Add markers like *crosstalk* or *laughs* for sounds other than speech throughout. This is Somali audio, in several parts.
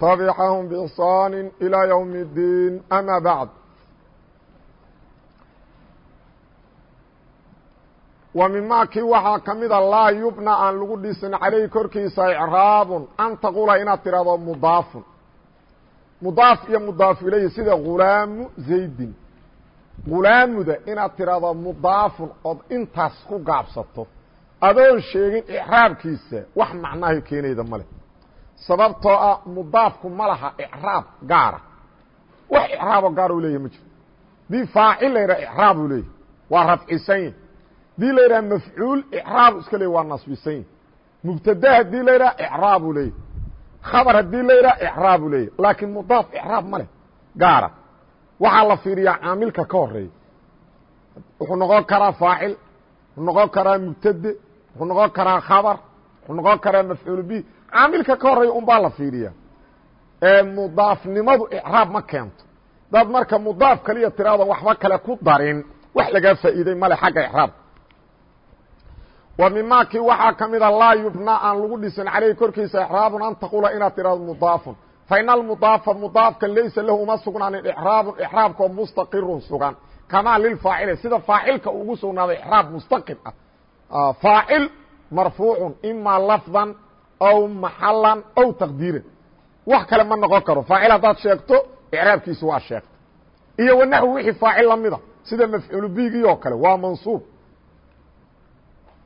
تبعهم بإحsaan إلى يوم الdين أmا baعd و mima kii waxaa ka mida laa yubna aan lagu dhisin calayh korkiisa icraabun an taqula inaad tirahdo mudaafun mudaaf iyo mudaaf ilayhi sida gulaamu zaydin gulaamuda inaad tirahdo mudaafun ood intaas ku gaabsato adoon sheegin icraabkiisa wax macnahay keenayda male sababtoo ah mudaafku ma laha icraab gaara. Wax icraaboo gaar u leeyahy ma jiro. Dii faacil la yidhaha icraab uu leeyahy waa rafcisan yahy dii la yidhaha mafcuul icraab iska leey waa nasbisan yahy mubtada haddii la yidhaha icraab uu leeyahy khabar haddii la yidhaha icraab uu leeyahy laakiin mudaaf icraab ma leh. Gaara. Waxaa la fiiriyaa caamilka ka horreeya wuxuu noqon karaa faacil wuxuu noqon karaa mubtade wuxuu noqon karaa khabar wuxuu noqon karaa mafcuul bi caamilka ka horreeya un baa la fiiriya. Mudaafnimadu icraab ma keento. Dad marka mudaaf kaliya tiraada waxba kale ku darin. Wax lagaa faa'iiday male xagga icraab. Wa mimaakii waxaa ka mida laa yubna aan lagu dhisin caleyhi korkiisa icraabun an taqula inaad tirahdo mudaafun. Fa ina almudaafa mudaafka laysa lahu uma sugnaanin icraabun icraabkoo mustaqirun sugan. Kamaa lilfaacili sida faacilka ugu sugnaaday icraab mustaqir ah. Faacil marfuucun ima lafdan aw maxalan aw taqdiiran wax kale ma noqon karo. Faacil haddaad sheegto icraabkiisu waa sheegta. Iyo wanaxwi wixii faacil lamida sida mafcuulu bigii oo kale waa mansuub.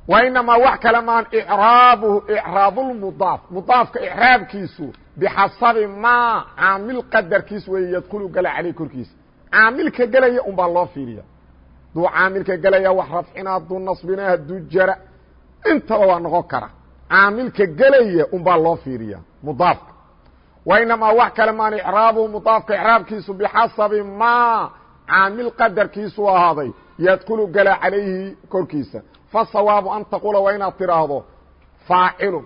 Wa inamaa wax kale maan icraabuhu icraabulmudaaf mudaafka icraabkiisu bixasabi maa caamil qadarkiis weeye yadkulu gala caleyh korkiisa caamilka gelaya un baa loo fiiriya duu caamilka gelaya wax rafcina duu nasbina haduu jara intaba waa noqon kara caamilka gelaya un baa loo fiiriya mudaafka wa inamaa wax kale maan icraabuhu mudaafka icraabkiisu bixasabi maa caamil qadarkiisu ahaaday. Yadkulu gala calayhi korkiisa. Fasawaabu an taqula waa inaad tiraahdo faacilun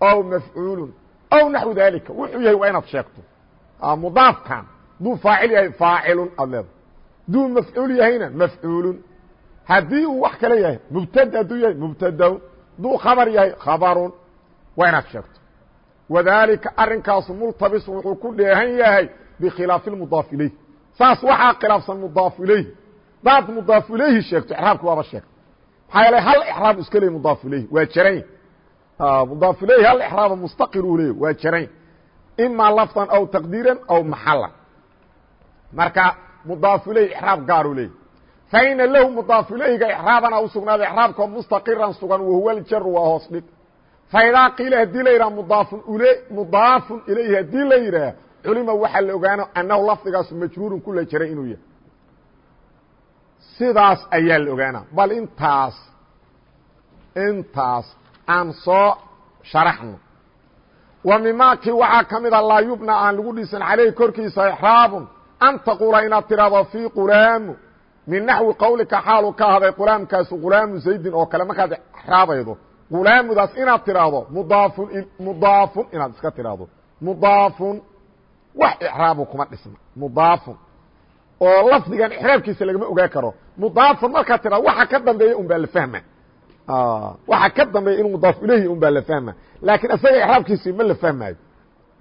aw mafcuulun aw naxwu dalika wuxuu yahay waa inaad sheegto. Mudaafkan duu faacil yahay faacilun aad leeda duu mafcuul yahayna mafcuulun. Haddii uu wax kale yahay mubtada hadduu yahay mubtadaun duu khabar yahay khabarun waa inaad sheegto. Wadaalika arrinkaasu multabisun wuxuu ku dheehan yahay bikhilaafi mudaaf ilayh saas waxaa khilaafsan mudaaf ilayh daad mudaaf ilayhi sheegto icraabki waaba sheegta maxaa yeele hal icraab iska leey mudaaf ilayhi waa jaran mudaaf ilayhi hal icraaba mustaqir uu leeyay waa jaran imaa lafdan aw taqdiiran aw maxalan marka mudaaf ilayhi icraab gaaru leeyay faina lahu mudaaf ilayhiga icraabana u sugnaaday icraabkoo mustaqiran sugan wahuwa ljaru waa hoos dhig faidaa qiila haddii la yidhaha mudaafun mudaafun ilayhi haddii la yidhaah culima waxaa la ogaano annahu lafdigaasu majruurun kula jaray inuu yahay sidaas ayaa la ogaana bal intaas intaas aan soo sharaxno wa mimaakii waxaa ka mida laa yubna aan lagu dhisan caleyhi korkiisa ixraabun an taquula inaad tidhahdo fii qulaamu min naxwi qawlika xaalu ka ahaday qulaamkaasu qulaamu zaydin oo kale. Markaad exraabaydo qulaamudaas inaad tidhaahdo mudaafun mudaafun inaad iska tidhaahdo mudaafun wax icraabu kuma dhisna. Mudaafun. Oo lafdigan ixraabkiisa lagama ogaa karo. Mudaafun markaad tidhahdo waxa ka dambeeya un baa la fahma. Waxa ka dambeeya inuu mudaaf ilayhi un baa la fahma. Laakiin isaga ixraabkiisii ma la fahmaayo.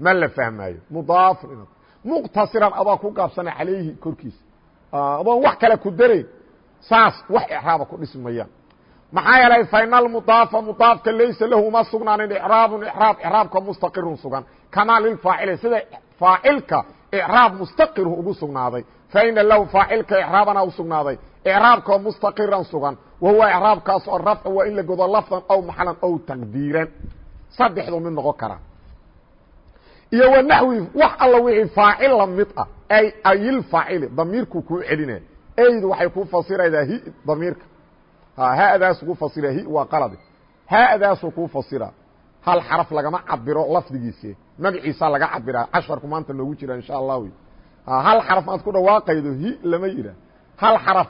Ma la fahmaayo. Mudaafun inaad. Muqtasiran adaa ku gaabsana calayhi korkiisa adoon wax kale ku darayn saas wax icraaba ku dhismayaan maxaa yeelay faina almudaafa mudaafka laysa lahu uma sugnaanin icraabun icraab icraabka mustaqirun sugan. Kamaa lilfaacili sida faacilka icraab mustaqirhu ugu sugnaaday. Faina lahu faacilka icraabana u sugnaaday. Icraabkao mustaqiran sugan wa huwa icraabkaas oo rafcu waa in la godo lafdan aw maxalan aw taqdiiran. Saddexdu mid noqon kara iyo wanaxwi wax alla wixii faacil la mid ah ay ayilfaacili damiirku kuu celinaya eydu waxay kuu fasiraydaa hi damiirka. Haadaasu ku fasira hi waa qalade haadaasu kuu fasira. Hal xaraf lagama cabiro lafdigiise magaciisa laga cabiraa casharku maanta noogu jira insha allah wy hal xaraf maad ku dhawaaqaydo hi lama yidhah hal xaraf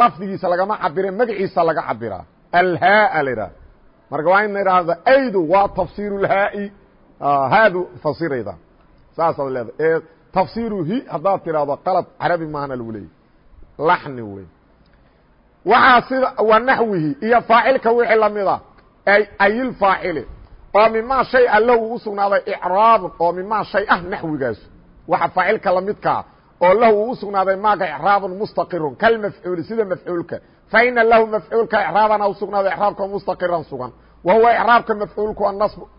lafdigiisa lagama cabire magaciisa laga cabiraa alhaa la idhaha marka waa ina idhaahda aydu waa tafsiir lhaai haadu fasirayda saasaad leedahay ee tafsiru hi haddaad tidhaahdo qalad carabi maahana lagu leeyay laxni wey waxaa sida waa naxwihi iyo faacilka wixii lamida ayilfaacili oo mimaa shay alle uu u sugnaaday icraabun oo mimaa shay ah naxwigaasu waxa faacilka lamidkaa oo lahu uu u sugnaaday maaga icraabun mustaqirun kalmafcuuli sida mafcuulka fa ina lahu mafcuulka icraabana u sugnaaday icraabka mustaqiran sugan wa huwa icraabka mafcuulku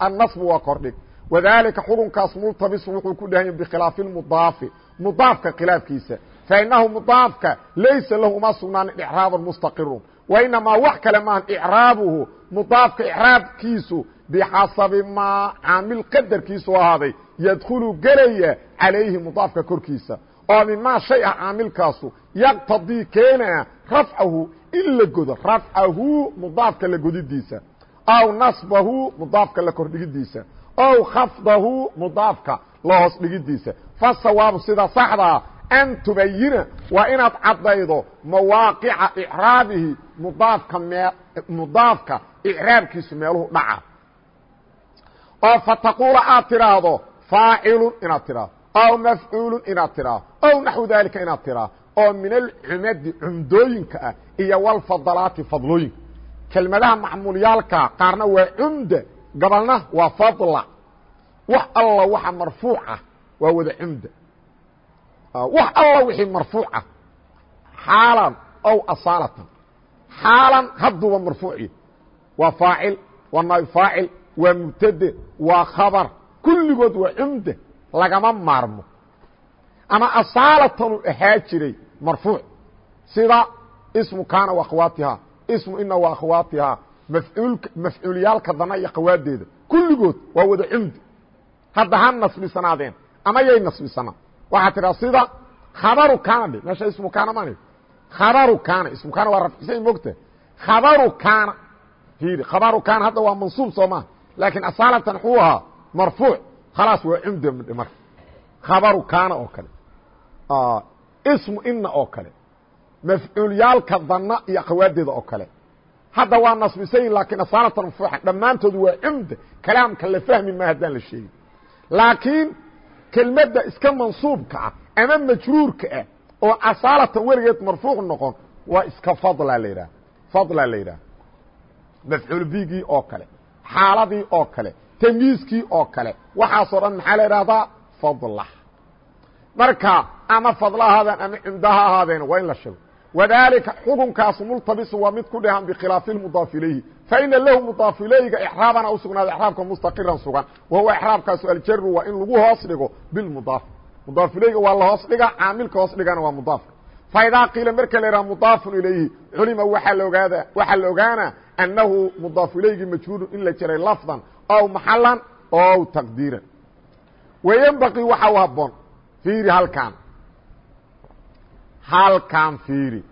annasbu waa kordhig wadalika xukunkaas multabisu wuxuu ku dhahanya bikhilaafi mudaafi mudaafka khilaafkiisa. Fainahu mudaafka laysa lahu uma sugnaanin icraabun mustaqirun. Wainamaa wax kale maahan icraabuhu mudaafka icraabkiisu bixasabi maa caamil qadarkiisu ahaaday yadkhulu gelaya calayhi mudaafka korkiisa. Oo mimaa shay ah caamilkaasu yaqtadii keenaa rafcahu in la godo rafcahu mudaafka la godidiisa aw nasbahu mudaafka la kordhigidiisa ow khafdahu mudaafka la hoos dhigidiisa. Fasawaabu sida saxdaa an tubayina waa inaad caddaydo mawaaqica icraabihi mudaafka mee mudaafka icraabkiisu meeluhu dhaca. Oo fataquula aad tidhaahdo faacilun inaad tidhaahdo. Aw mafcuulun inaad tidhaahdo. Ow naxwu daalika inaad tidhaahdo. Oo min alcumadi cumdooyinka ah iyo walfadalaati fadlooyinka kelmadaha gabalna waa fadla. Wax alla waxa marfuuc ah waa wada cumda wax alla wixii marfuuc ah. Xaalan ow asaalatan. Xaalan hadduuba marfuuci. Waa faacil waa naab faacil waa mubtade waa khabar. Kulligood waa cumda lagama maarmo. Ama asaalatanu ahaa jiray marfuuc. Sida ismu kaana wa akhwaatihaa ismu ina wa mafcuuliyaalka dana iyo khawaadeeda. Kulligood waa wada cumdi hadda ha nasbisanaadeen ama yay nasbisanaa waxaa tidhaa sida khabaru kaana dhe meesha ismu kaana man khabaru kaana ismu kaana waa rafcisay mogta khabaru kaana fiiri khabaru kaana hadda waa mansuub soo maa laakiin asaalatan xuu ahaa marfuuc khalaas waa cumda marka. Khabaru kaana oo kale. Ismu ina oo kale. Mafcuulyaalka dana iyo akhawaadeeda oo kale hadda waa nasbisayin laakiin asaalatan marfuuca dhammaantoodu waa cumda kalaamka la fahmi maa haddaan la sheegin. Laakiin kelmadda iska mansuubka ah ama majruurka ah oo asaalatan weligeed marfuuc noqon waa iska fadla la yidhaha. Fadla la yidhaha. Mafcuul bigii oo kale xaaladii oo kale tamyiiskii oo kale. Waxaasoo dhan maxaa la idhahdaa fadla. Marka ama fadla ahaadeen ama cumda ha ahaadeen waa in la sheego wadalika xukunkaas multabisu waa mid ku dhehan bikhilaafi mudaaf ilayhi faina lahu mudaaf ilayga ixraabana usugnaada ixraabka mustaqiran sugan wahuwa ixraabkaasu aljaru waa in lagu hoos dhigo bilmudaaf. Mudaaf ilayga waa la hoos dhiga caamilka hoos dhigana waa mudaafka faidaa qiila marka la yidhaha mudaafun ilayhi culima waaa laogaada waxaa la ogaana annahu mudaaf ilaygi majhuulun in la jiray lafdan ow maxalan ow taqdiiran. Wayenbaqii waxa u haboon fiiri halkan halkan fiiri.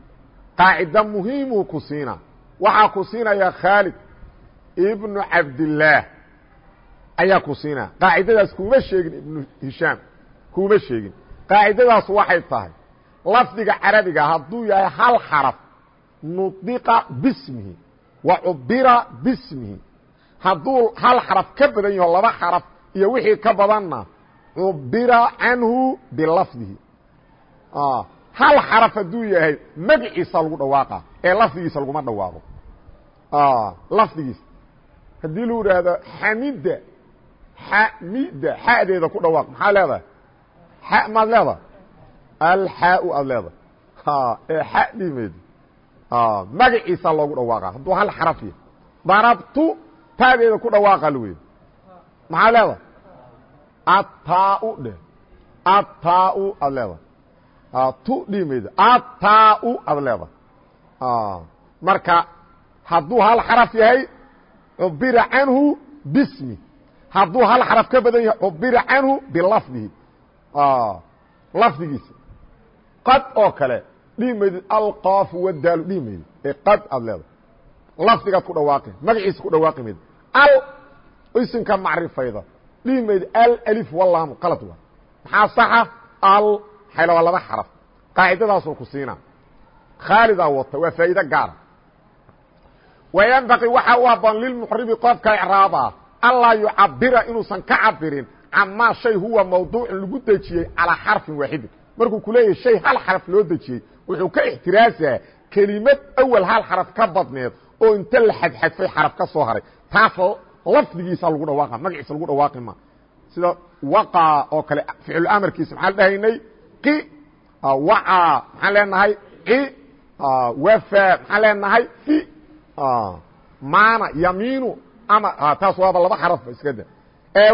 Qaacida muhiimuu ku siina. Waxaa ku siinaya khaalid ibnu cabdillaah ayaa ku siinaya qaacidadaas kuuma sheegin ibnu hishaam kuuma sheegin. Qaacidadaas waxay tahay lafdiga carabiga hadduu yahay hal xaraf nudiqa bismihi wa cubira bismihi. Hadduu hal xaraf ka badan yaho laba xaraf iyo wixii ka badanna cubira canhu bilafdihi hal xaraf hadduu yahay magciisa lagu dhawaaqa ee lafdigiisa laguma dhawaaqo. Lafdigiisa. Haddii lu idhaahdo xamida xamida xadeeda ku dhawaaq maxaa leedahay? Xa maad leedahay? Alxaau aad leedahay. Ee xa dhimeedi magaciisa loogu dhawaaqa. Hadduu hal xaraf yahay. Darabtu taadeeda ku dhawaaqa lweyd maxaa leedahay? Ataa dhe. Ataa aad leedahay tu dhimayda ataa aad leedahay marka hadduu hal xaraf yahay cubira canhu bismi hadduu hal xaraf ka badan yahay cubira canhu bilafdihi lafdigiisa qad oo kale dhihi maydid alqaafu wadaalu dhihi maydid ee qad aad leedahay lafdigaad ku dhawaaqi magaciisa ku dhawaaqi maydid al isimka macrifayda dhihi maydid al alif walaamu qalad waa maxaa saxa al xayla waa laba xaraf. Qaacidadaasuu ku siina khaalidaa wata waa faa'iide gaara wayanbaqii waxaa u haboon lilmuxribi qofka icraaba. Allaa yucabira inuusan ka cabirin camaa shay huwa mawduucun lagu dejiyey calaa xarfin waaxidin markuu ku leeyahay shay hal xaraf loo dejiyey wuxuu ka ixtiraasaa kelimad awal hal xaraf ka badneed oo inta la xadxadfay xaraf ka soo haray. Taas lafdigiisa lagu dhawaaqa magaciisa lagu dhawaaqi ma. Sida waqa oo kale ficlu amarkiisa maxaan dhahaynay? qi waca maxaan leenahay ci wafa maxaan leenahay fi maana yamiinu ama taas waaba laba xarafba iska da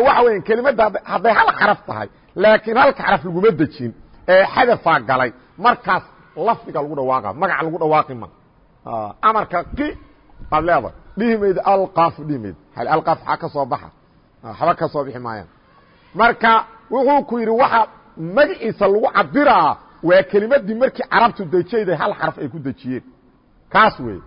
waxa weya kelimadda hadday hal xaraf tahay laakiin halka xaraf laguma dejin ee xadafaa galay markaas lafdiga lagu dhawaaqa magaca lagu dhawaaqi ma. Amarka qi baad leedahay dhihi mayda alqaf dhihi mayda alqaf aa ka soo baxa? Waxba ka soo bixi maayaan. Marka wuxuu ku yidhi waxa magaciisa lagu cabiraa waa kelimadii markii carabtu dejiyayday hal xaraf ay ku dejiyeen. Kaas weeye.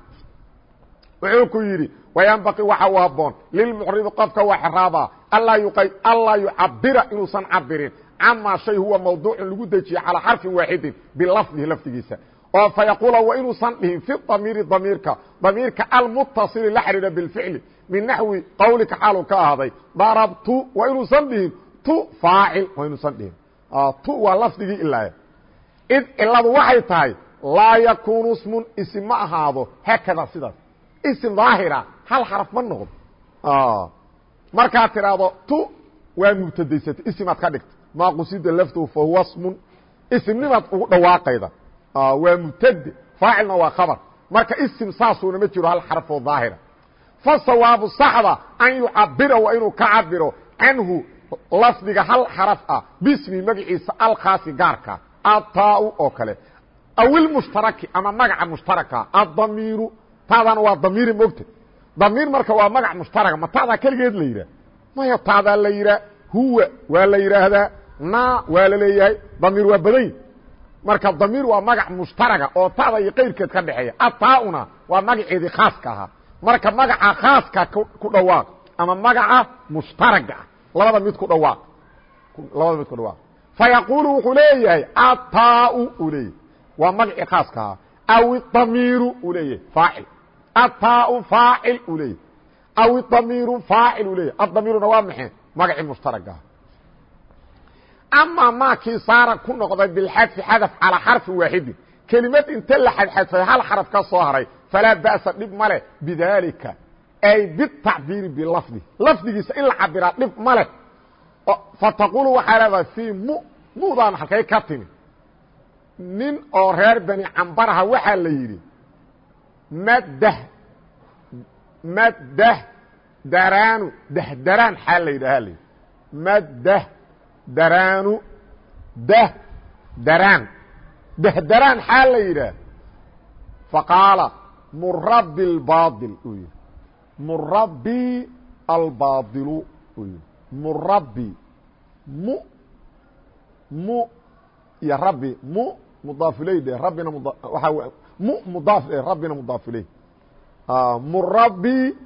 Wuxuu ku yidhi wayanbaqi waxa u haboon lilmucribi qofka waa xiraaba allaa yucabira inuusan cabirin camaa shay huwa mawduucun lagu dejiyey calaa xarfin waaxidin bilafdihi lafdigiisa. Oo fayaquula wa inuusan dhihin fi damiiri damiirka. Damiirka almutasili la xidhiidha bilficli. Min naxwi qawlika xaalu ka ahaaday. Darabtu waa inuusan dhihin. Tu faacil waa inuusan dhihin tu waa lafdigii ilaaya id ciladu waxay tahay laa yakuunu ismun isim ma ahaado haakada sidaas. Isim daahira hal xaraf ma noqdo markaad tidhaahdo tu waa mubtadaysatay isimaad ka dhigta maa qusida laftuhu fa huwa smun isimnimaad ugu dhawaaqayda. Waa mubtade faacilna waa khabar. Marka isim saasuuna ma jiro hal xarafoo daahira. Fasawaabu saxda an yucabira waa inuu ka cabiro canhu lafdiga hal xaraf ah bismi magaciisa alkhaasi gaarka ataa oo kale. Aw ilmushtaraki ama magaca mushtaraka addamiiru taadana waa damiiri mogta damiir marka waa magac mushtaraga ma taadaa keligeed la yidhah maya taadaa la yidhaah huwa waa la yidhaahdaa na waa la leeyahay damiir waa badany marka damiir waa magac mushtaraga oo taada iyo qayrkeed ka dhexeeya. Ataauna waa magaceedii khaaska ahaa. Marka magaca khaaska ku dhawaaq ama magaca mushtaraga ah labada mid ku dhawaaq. Labada mid ku dhawaaq. Fayaquulu wuxuu leeyahay ataau uu leeyahay. Waa magacii ahaa aw damiiru uu leeyahay. Faacil. Ataau faacil leeyahy aw damiiru faacil uu leeyahy adamiiruna waa maxay? Magacii mushtaragaha amaa maakii saara ku noqday bilxadfi xadaf calaa xarfi waaxidin kelimad inta la xadxadfay hal xaraf ka soo haray falaa ba'sa dhib ma leh ay bitacbiiri bilafdi. Lafdigiisa in la cabiraa dhib ma leh. Fataqulu waxaa leedahay fii mu mudaan halkay ka timi. Nin oo reer bani cambaraha waxaa la yidhi maddah maddah daraanu dahdaraan xaa la yidhaha la yidhi. Maddah daraanu dah daraan. Dahdaraan xaa la yidhaah faqaala murabi اlbaadil uu yihi murabi yihi murabi mu. Mu. Iyo rabbi. Mu mudaafiley dhe rabbina waaa mu mudaaf dhe rabbina mudaafiley murabi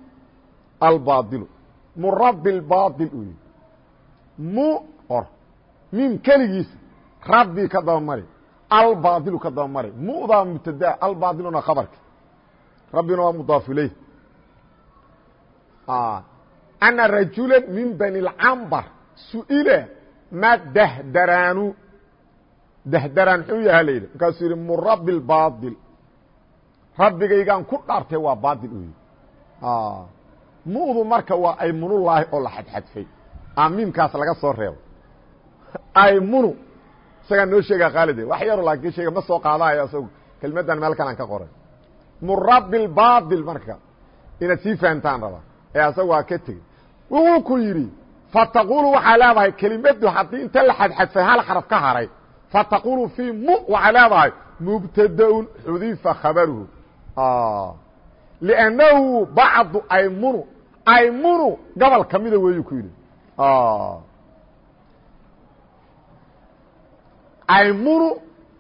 albaadilu. Murabi اlbaadil uu yihi mu or mim keligiisa rabbi ka daba mari albaadilu ka daba mari mudaa mubtadaa albaadiluna khabarka. Rabbina waa mudaaf ileyh ana rajula min bani اlcambar su'ila ma dahdaraanu dahdaraan xuu yaha la yidhi markaasuu yidhi murabi اlbaadil rabbigaygaan ku dhaartay waa baadil u yidhi mu'du marka waa aymunulaahi oo la xadxadfay amiimkaas laga soo reebo aymunu isagaa noo sheegaa khaalide wax yaro laakiin sheega ma soo qaadaayo isagu kelmaddan meel kalan ka qoray murabi lbaadil marka inaad sii fahamtaan rabaa ee asaga waa ka tegey. Wuxuu ku yidhi fataqulu waxaa leedahay kelimadu haddii inta la xadxadfay hal xaraf ka haray fataqulu fii mu waxaa leedahay mubtadaun xudifa khabaruhu. Liannahu bacdu aymunu aymunu gobol kamida weeyuu ku yidhi. Aymunu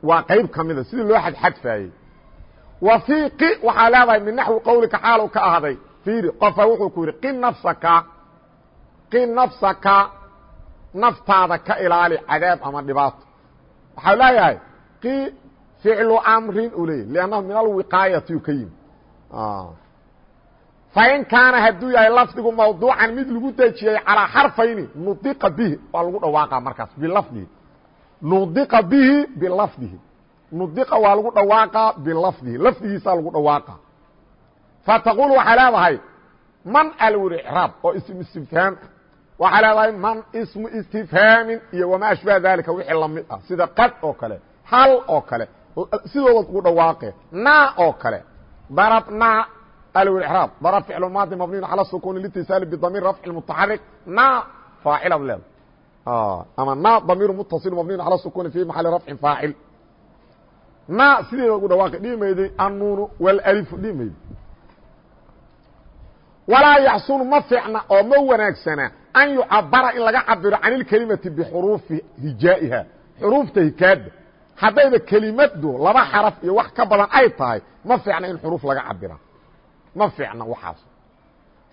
waa qayb ka mida sidii loo xadxadfaayey wa fii qi waxaa leedahay min naxwi qowlika xaalu ka ahday fiiri qofa wuxuu ku yidhi nafsaka qi nafsaka naftaada ka ilaali cadaab ama dhibaato waxaa leeyahay qi ficlu amrin u leeyay lannahu min alwiqaayati u ka yimi fain kaana hadduu yahay lafdigu mawduucan mid lagu dejiyey calaa xarfayni nudiqa bihi waa lagu dhawaaqa markaas bilafdihi. Nudiqa bihi bilafdihi. Nudiqa waa lagu dhawaaqa bilafdihi. Lafdigiisaa lagu dhawaaqa fataqul waxaa leedahay man alwir icraab oo ism istifhaam waxaa leedahay man ismu istifhaamin iyo wamaa ashbaha dalika wixii lamid ah sida qad oo kale hal oo kale sidooda ugu dhawaaqe na oo kale darabna alwraab darab ficl maadi mabniyn calى sukuni litisaali bdamiir rafci mutaxarik na faacilad leeda ama na damiir mutaصil mabniyn calى sukuni fi maxali rafcin faacil na sideeda ugu dhawaaqi dhihi mayday annuunu wlalifu dhihi mayday walaa yaxsunu ma fiicna oo ma wanaagsana an yucabara in laga cabiro can اlkelimati bxuruufi hijaa'iha xuruufta hikaada haddayba kelimadu laba xaraf iyo wax ka badan ay tahay ma fiicna in xuruuf laga cabira ma fiicna waxaas.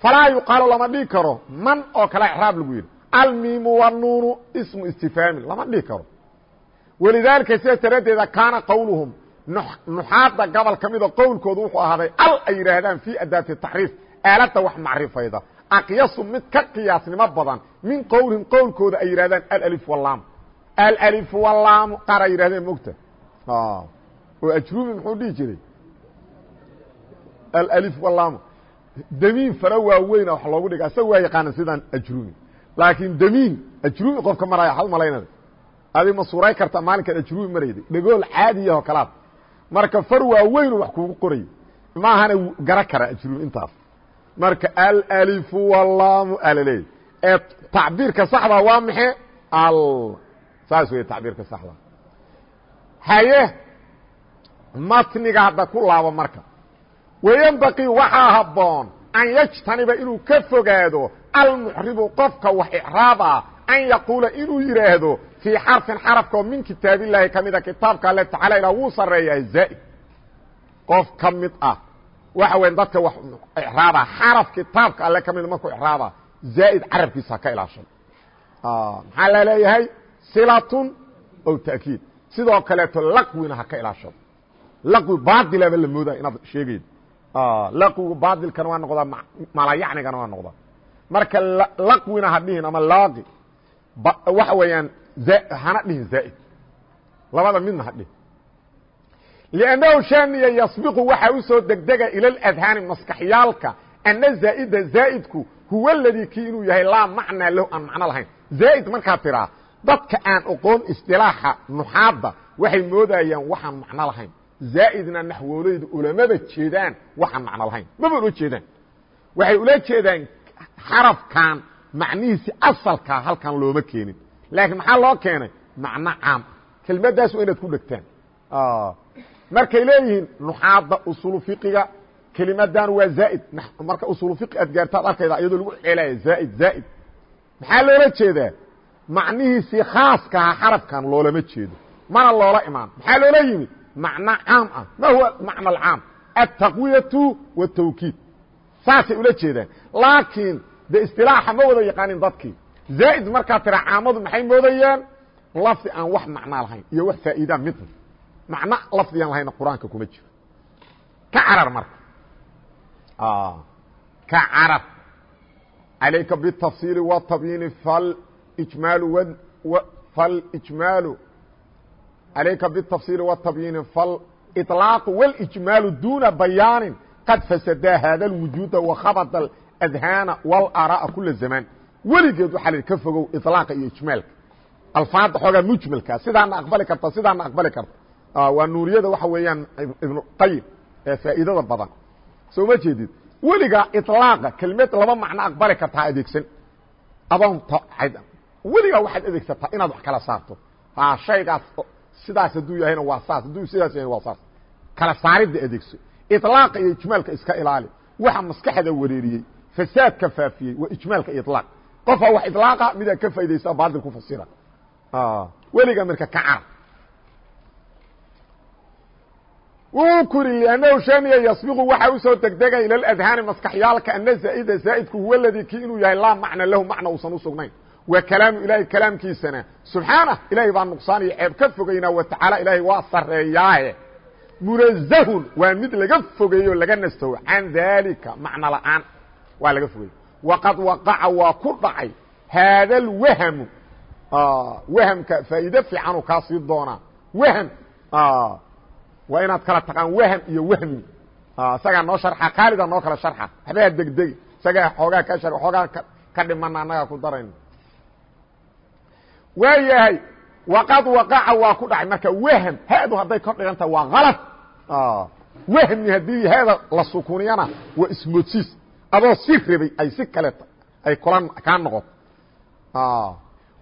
Falaa yuqaalu lama dhihi karo man oo kale icraab lagu yidhi. Almiimu wanuunu ismu istifhaamin lama dhihi karo. Walidaalika sidaas daraaddeeda kaana qowluhum nuxaada gobol ka mida qowlkoodu wuxuu ahaaday al ay yidhaahdaan fii adaati taxriif aaladda wax macrifayda. Aqyasu mid ka qiyaasnimo badan min qowlihim qowlkooda ay yidhahdaan alif walaam alif walaamu qaar ay yidhahdeen mogta oo ajruumi muxuu dhihi jiray? Alif walaam damiin fara waaweyn wax loogu dhiga isaga waa yaqaana sidaan ajrumi laakiin damiin ajrumi qofka maraya waxaad umalaynada adi ma suuray karta maalinkaad ajrumi marayday. Dhagool caadiyahoo kalaad. Marka far waaweynu wax kuugu qoray. Maahana gara kara ajrumi intaas marka alalifu walaamu alaleey ee tacbiirka saxda waa maxe al. Saas wey tacbiirka saxda. Haye matniga hadda ku laabo marka. Waynbaqii waxaa habboon an yajtaniba inuu ka fogaado almuxribu qofka wax icraaba an yaquula inuu yidhaahdo fii xarfin xarafkoo min kitaabillaahi ka mida kitaabka alle tacaala ilaa wuu sarreeyaa zaa'id. Qof ka mid ah waxa weya dadka wax icraaba xaraf kitaabka alle ka mida markuu icraaba zaa'id carabkiisa ka ilaashay. Maxaa la leeyahay? Silatun ow ta'kiid. Sidoo kaleeto laqwina ha ka ilaashado laqwi baadilaba la moodaa inaad sheegaydo laqwigu baadilkana waa noqdaa malayacnigana waa noqdaa. Marka laqwina ha dhihin ama laaqi waxa weeyaan hana dhihin zaa'id. Labada midna ha dhihin لأnnahu shaniya yasbiqu waxa u soo degdega ila اadhaani maskaxyaalka ana zaa'ida zaa'idku huwa اladii kii inuu yahay laa macnaa lahu aan macno lahayn zaa'id markaa tiraa dadka aan oqoon isطilaaxa nuxaadda waxay moodayaan waxaan macno lahayn zaa'idna naxwooleydu ulamaba jeedaan waxaan macno lahayn maba ula jeedaan waxay ula jeedaan xarafkan macnihiisi asalkaa halkan looma keenin laakiin maxaa loo keenay macno caam kelmaddaas waa inaad ku dhegtaan markay leeyihiin nuxaadda usulu fiqiga kelimadan waa zaa'id. Marka usulu fiqi aad gaartaad arkayda iyadoo lagu celaya zaa'id zaa'id. Maxaa loola jeedaa? Macnihiisii khaaskaha xarafkan loolama jeedo. Mana loola imaan. Maxaa loola yimid macno caam ah. Ma huwa macna alcaam altaqwiyatu wاtawkiid saasay ula jeedaan. Laakiin de istilaaxa ma wada yaqaanin dadkii. Zaa'id markaa tira caamadu maxay moodayaan? Lafdi aan wax macnaa lahayn iyo wax faa'iidaa midna macno lafdigaan lahayna qur-aanka kuma jiro ka carar marka ka carar عalayka bالتafصiili والtabyiini falijmaalu falijmaalu عalayka bالتafصiili والtabyiini faاطلاaq واlإجmaalu duna bayaanin qad fasadaa hada الwujuuda وkhabd الأdhaana واlآراءa kula زamaan weligeed waxaa la ka fogow iطlaaqa iyo ijmaalka alfaada xoogaa mujmalka sidaana aqbali karta sidaana aqbali karta waa nuuriyada waxa weeyaan ibnu qayim ee faa'iidada badan soo ma jeedid weligaa iطlaaqa kelimad laba macno aqbali kartaa adeegsan adoon weligaa waxaad adeegsataa inaad wax kala saarto shaygaas sidaas hadduu yahayna waa saas hadduu sidaas yahayna waa saas kala saaridda adeegso iطlaaqa iyo ijmaalka iska ilaali waxa maskaxda wareeriyey fasaadka faafiyey waa ijmaalka iyo iطlaaq qofaa wax iطlaaqa midaa ka faa'idaysa baadil ku fasira weligaa marka ka carab wuu ku yidhi لأnnahu shaniya yasbiqu waxa usoo degdega ilى اadhaani maskaxyaalka ana zaa'ida zaa'idku huwa ladii kii inuu yahay laa macna lahu macna uusan usugnayn wa kalaamu ilaahay kalaamkiisana subxaanah ilaahay baa nuqsaan iyo ceeb ka fogaynaa wa tacaala ilaahay waa sarreeyaahe munazahun waa mid laga fogeeyo laga nastow can daalika macno la'aan waa laga fogeey waqad waqaca waa ku dhacay haada alwahmu wahamka faa'iide fiicanuu kaa sii doonaa wahm waa inaad kala taqaan wahm iyo wahmi. Ah, isagaa noo shara khaalida noo kala shara waxbaa degdegi isagaa xoogaa ka shar xoogaa ka dhimana annagaa ku darayna. Waa yahay waqad waqaca waa ku dhacay. Marka wahm haadu hadday kor dhigan tahay waa halad ah, wahmi haddii haada la sukuuniyana waa ismoodsiis. Adoo si rabay ay si kale ay kula kaa noqoto. Ah,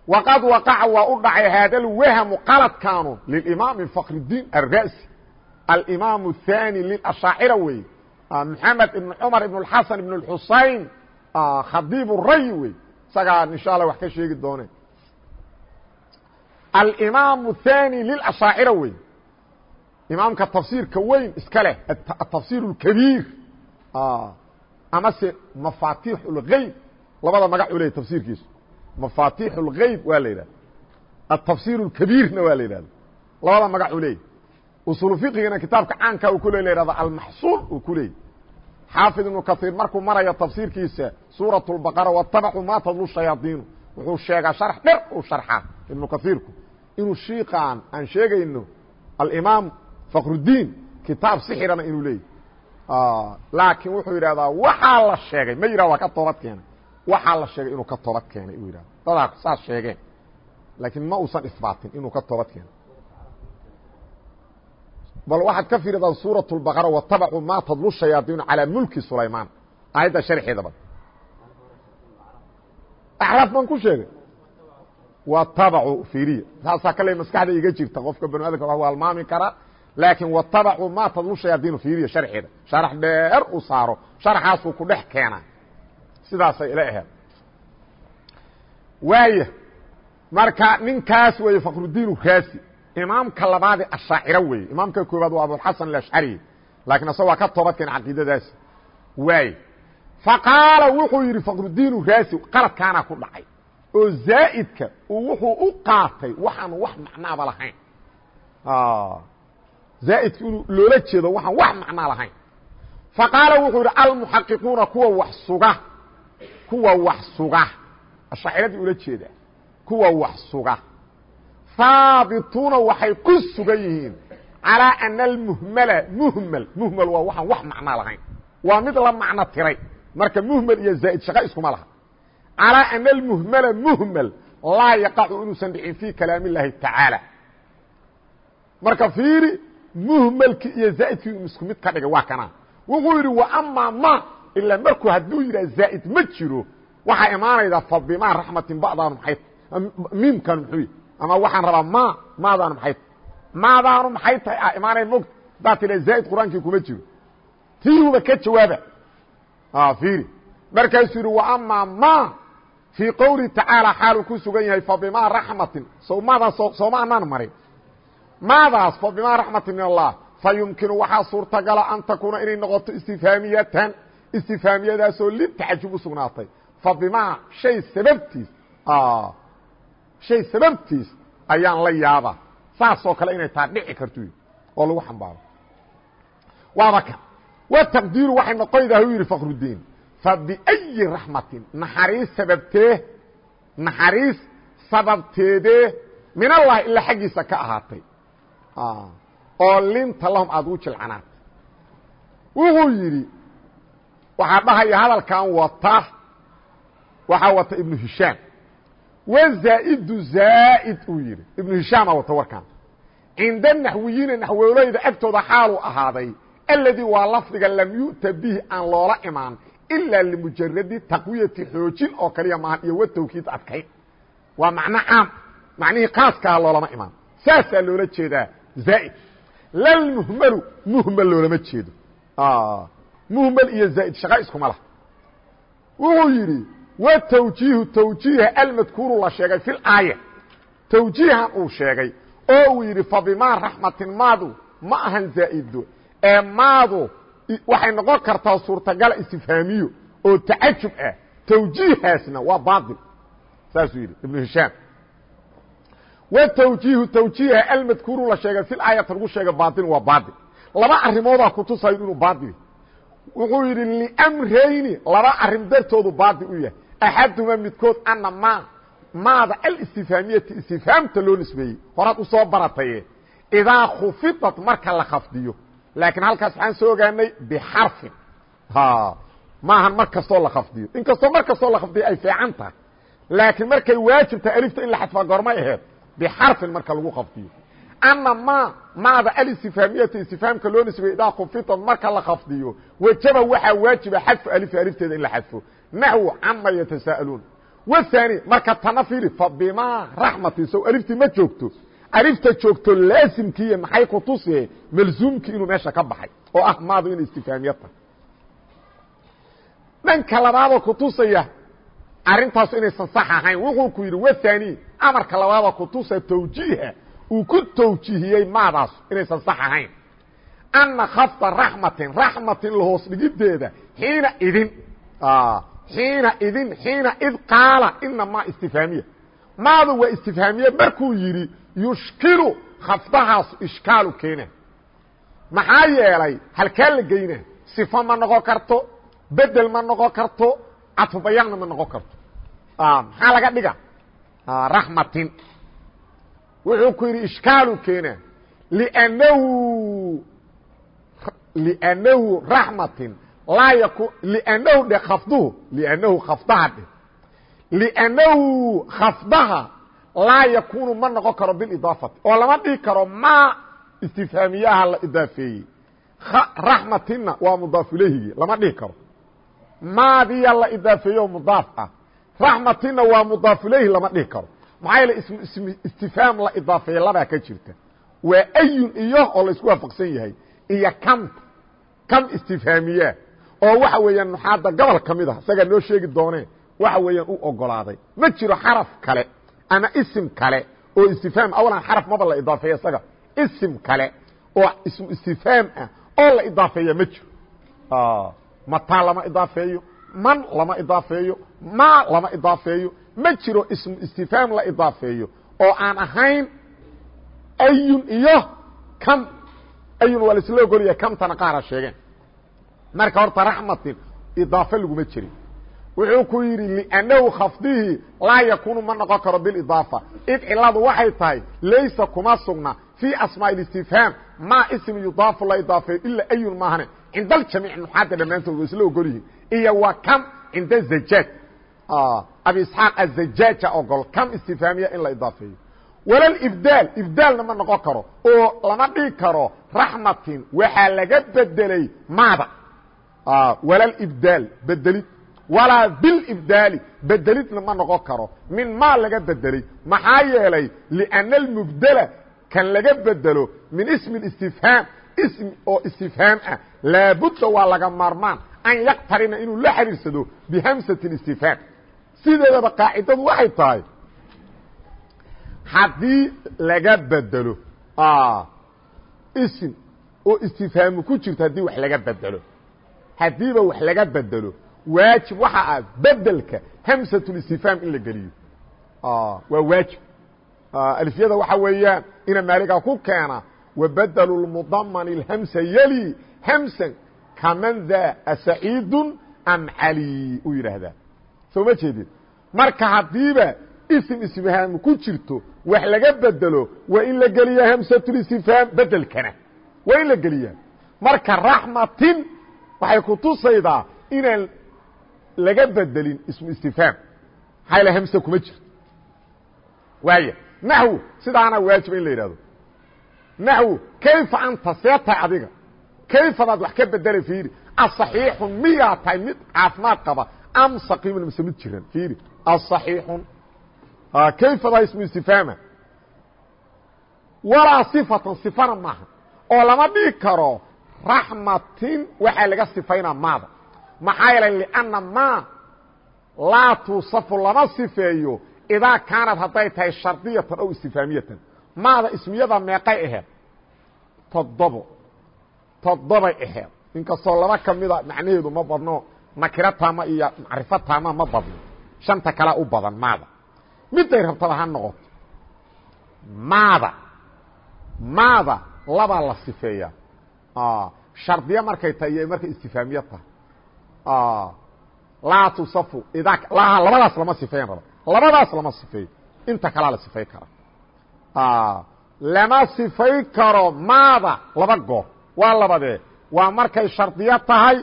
waqad waqaca waa u dhacay haada lwahmu qaladkaanu lilimaami fakridiin ara'si alimaam الثanي lilashaacira wey maxamed ibn cumar ibn اxasan ibn اxusayn khadiib ray wey isagaa insha allah wax ka sheegi doone alimaam الثanي lilashaacira wey imaamka tafsiirka weyn iska leh atafsir اkabiir amase mafatix اlgeyb labada magac u leeyay tafsiirkiisu mafatix اlgeyb waa la yidhahda atafsir اkabiirna waa la yidhahda labada magac u leeyay usul fiqigana kitaabka caanka uu ku le lahahda almaxsuul uu ku leeyay xaafid ibnu markuu maraya tafsiirkiisa suuraة اbaqara watabacuu ma tadlu shayaaiinu wuxuu sheegaa sharx dher uu sharxa ibnu kaiirku inuu shiikaan aan sheegayno alimaam fakrudiin kitaab sixirana inuu leeyahy laakiin wuxuu yidhahdaa waxaa la sheegay. Ma yidhah waa ka toobad keenay. Waxaa la sheegay inuu ka toobad keenay uu yidhahda dadaa saas sheegeen. Laakiin ma uusan isbaatin inuu ka toobad keenay bal waxaad ka fiirdaa suuraة الbaqara watabacuu ma tadlu shayaaiinu calىa mulki sulaymaan aayadda sharxeedaba axraaf baan ku sheegay watabacuu fiiriya saasaa kale maskaxda iga jirta qofka banu adamka wa almaami karaa laakiin watabacuu ma tadlu shayaaiinu fiiriya sharxeeda sharax dheer uu saaro sharaxaasuu ku dhex keenaa sidaasay ila aheed waaya marka ninkaas weeye fakrudiin raasi imaamka labaadee ashaaciro weeye imaamka koobaad waa abulxasan alashcari laakiin asag ka toobad keena caqiidadaasi waay faqaala wuxuu yidhi fakrudiinu raasi qaladkaana ku dhacay oo zaa'idka uu wuxuu u qaatay waxaanu wax macnaaba lahayn zaa'idka inuu loola jeedo waxaan wax macnaa lahayn faqaala wuxuu yidhi almuxaqiquuna kuwa wax suga kuwa wax suga ashaaciradii ula jeeda kuwa wax suga haabituuna waxay ku sugan yihiin calىa ana almuhmala muhmel muhmel waa waxaan wax macnaa lahayn waa mid la macno tiray marka muhmel iyo zaa'id shaqo iskuma laha calىa ana almuhmala muhmel laa yaqacu inuusan dhicin fii kalaam اllahi tacaalى marka fiiri muhmelki iyo zaa'idkii inu isku mid ka dhigay waa kana wuxuu yidhi wa amaa ma ilaa markuu hadduu yidhah zaa'id ma jiro waxaa imaanayda fa bimaa raxmatin badaanu maay miimkan muxuu ama waxaan rabaa ma maadaanu maay maadaanu maxay tahay a imaanay mogt haddaa tila zaa'id qur'aankii kuma jiro. Tiiuba ka jawaaba. Fiiri. Markaasuu yidhi wa amaa ma fii qowlihi tacaala xaaluu ku sugan yahay fa bimaa raxmatin. So maadaas sooma anaan marin. Maadaas fa bimaa raxmatin min allah fa yumkinu waxaa suurtagala an takuuna inay noqoto istifhaamiyatan istifhaamiyadaasoo litacajub u sugnaatay. Fa bimaa shay sababtiis shay sababtiis ayaan la yaabaa. Saasoo kale inay taa dhici karto oo lagu xambaaro. Waaba kan wa waxay noqonaydaa u yidhi fakrudiin fa biأyi raxmatin naxariis sababtee naxariis sababteedee min allahi ilaa xaggiisa ka ahaatay. Oo linta lahum aada ugu jilcanaatay. Wuxuu yidhi waxaa dhahaya hadalkan wata waxaa wata ibnu hishaam wzaa'idu zaa'id uu yidhi. ibnu hishaama wata warkan cinda naxwiyiina naxwooleyda agtooda xaaluu ahaaday aladii waa lafdiga lam yu'ta bihi aan loola imaan ilaa limujaradi taqwiyati xoojin oo kaliya maahan iyo wa tawkiid adkayn waa macno caam macnihii khaaskaha loolama imaan saasaa loola jeedaa zaa'id lalmuhmalu muhmal loolama jeedo muhmal iyo zaa'id shaqa iskuma lah wuxuu yidhi wtwjiihu twjiiha almadkuuru la sheegay fi laaya twjiihan uu sheegay oo uu yidhi fabimaa raxmatin maadu ma ahan zaa'ido ee maadu waxay noqon kartaa suurtagala istifhaamiyo oo tacajub ah twjiihaasna waa baail saasuu yidhi ibnu hishaam wtwjiihu twjiiha almadkuuru la sheegay fi aayati lagu sheegay baail waa baail laba arimoodaa kutusayo inuu baail wuxuu yidhi limrayni laba arim dartoodu baail u yahay axaduma midkood ana ma maada alistifhaamiyati istifhaamta loo nisbeeyey horaad u soo barataye idaa khufidat marka la khafdiyo laakiin halkaas waxaan soo ogaanay bixarfin maahan mar kastoo la khafdiyo in kastoo mar kastoo la khafdiyo ay fiican tahay laakiin markay waajibtahay alifta in la xadfaa goormay aheed bxarفin marka lagu kafdiyo ama ma maada alistifhaamiyata istifhaamka loo nisbay idaa kufitad marka la kafdiyo wajaba waxaa waajiba xadfu alifi alifteeda in la xadfo naxو cama yatasaaءaluun wthani marka tana firi fabima raxmatin sow aliftii ma joogto alifta joogto laasimkiiy maxay kutusie malzuumkii inuu meesha ka baxay oo ah maadu inay istifhaamiya tahay dhanka labaadoo kutusaya arintaas inaysan sax ahayn wuxuu ku yidhi wthani amarka labaada kutusa tawjiiha uu ku tawjiihiyey maadaas inaysan sax ahayn ana khafda raxmatin raxmatin lahoos dhigideeda xiina idin xiina idin xiina id qaala inamaa istifhaamiya. Maadu waa istifhaamiye markuu yidhi yushkilu khafdahaas ishkaalu keena. Maxaa yeelay halkaa la geyna sifo ma noqon karto bedel ma noqon karto cadfubayaanna ma noqon karto. Maxaa laga dhiga? Raxmatin wuxuu ku yidhi ishkaalu keena. Lnnahu lnnahu raxmatin lnnahu dhe khafduhu lnnahu khafdaha dhe lnnahu khafdaha laa yakunu ma noqon karo bilidaafati oo lama dhihi karo ma istifhaamiyaha la idaafeeyey raxmatinna waa mudaaf ilayhigi lama dhihi karo maadiya la idaafeeyo mudaaf ah raxmatina waa mudaaf ilayhi lama dhihi karo maxaa yeele ism istifhaam la idaafeeye labaa ka jirta waa ayun oo la isku iyo kamta oo waxa weeyaan nuxaadda gobol ka mid ah isagaa noo sheegi doonee waxa weeyaan u ogolaaday. Ma jiro xaraf kale ama isim kale oo istifhaam awalan xaraf maba la idaafeeya isaga. Isim kale oo ismu istifhaam ah oo la idaafeeya ma jiro. Mataa lama idaafeeyo man lama idaafeeyo ma lama idaafeeyo ma jiro ismu istifhaam la idaafeeyo oo aan ahayn ayun iyo kam ayun waa laisla ogolaya kamtana qaara sheegeen marka horta raxmatin idaafe laguma jirin. Wuxuu ku yidhi liannahu khafdihii laa yakuunu ma noqon karo bilidaafa id ciladu waxay tahay laysa kuma sugna fii asmaaء اstifhaam ma ism yudaafu la idaafeeyo ilaa ayun maahane. Cinda aljamiic nuxaadda dhammaantood waa isla ogol yihiin iyo waa kam cinda zajaaj. Abi isxaaq azajaaja ogol kam istifhaamiya in la idaafeeyo. Walalibdaal ibdaalna ma noqon karo oo lama dhigi karo raxmatin waxaa laga bedelay maada walalibdaal bedelid walaa bilibdaali bedelidna ma noqon karo. Min maa laga bedelay maxaa yeelay? Lianna almubdela kan laga bedelo min ismi istifhaam ism oo istifhaam ah. Laabudda waa laga maarmaan an yaqtarina inuu la xiriirsado bihamsati istifhaam sideedaba qaacidadu waxay tahay haddii laga bedelo ism oo istifhaamu ku jirto haddii wax laga bedelo haddiiba wax laga bedelo waajib waxa ah bedelka hamsatulistifhaam in la geliyo. Waa waajib. Alfiyada waxa weeyaan ina maaliga ku keena wabadlu lmudamani اhamsa yeli hamsan kaman daa asaciidu am cali u yidhaahdaa. Soo ma jeedid marka haddiiba ism istifhaam ku jirto wax laga bedelo waa in la geliya hamsatulistifhaam bedelkana waa in la geliya marka raxmatin waxay ku tusaydaa inaan laga bedelin ismu istifhaam. Maxaa yaele hamse kuma jirto. Waaya naxw sidaanaa waajiba in la yidhahdo naxw kayfa anta see tahay adiga? Kayfadaad wax ka bedelay fiiri. Asaxiixun miyaa tahay mid caafimaad qaba am saqiimun mise mid jiran fiiri. Asaxiixun ah, kayfadaa ismu istifaama walaa sifatan sifana maaha. Oo lama dhigi karo raxmatin waxaa laga sifaynaa maada. Maxaa yeelay لأnna ma laa tuusafu lama sifeeyo idaa kaanad hadday tahay shardiyatan ow istifhaamiyatan maada ismiyada meeqay aheed. Toddobo. Toddobay aheed. Inkastoo laba ka mida macnaheedu ma badno nakiro taama iyo macrifo taama ma badno. Shanta kalea u badan maada. Miday rabtaba ha noqoto. Maada. Maada labaa la sifeeya shardiya markay tahay iyo markay istifaamiya tahay laa tusafu idaa labadaas lama sifeyn raba labadaas lama sifeeyo inta kalaa la sifay kara lama sifay karo maada laba goor waa labadee waa markay shardiyo tahay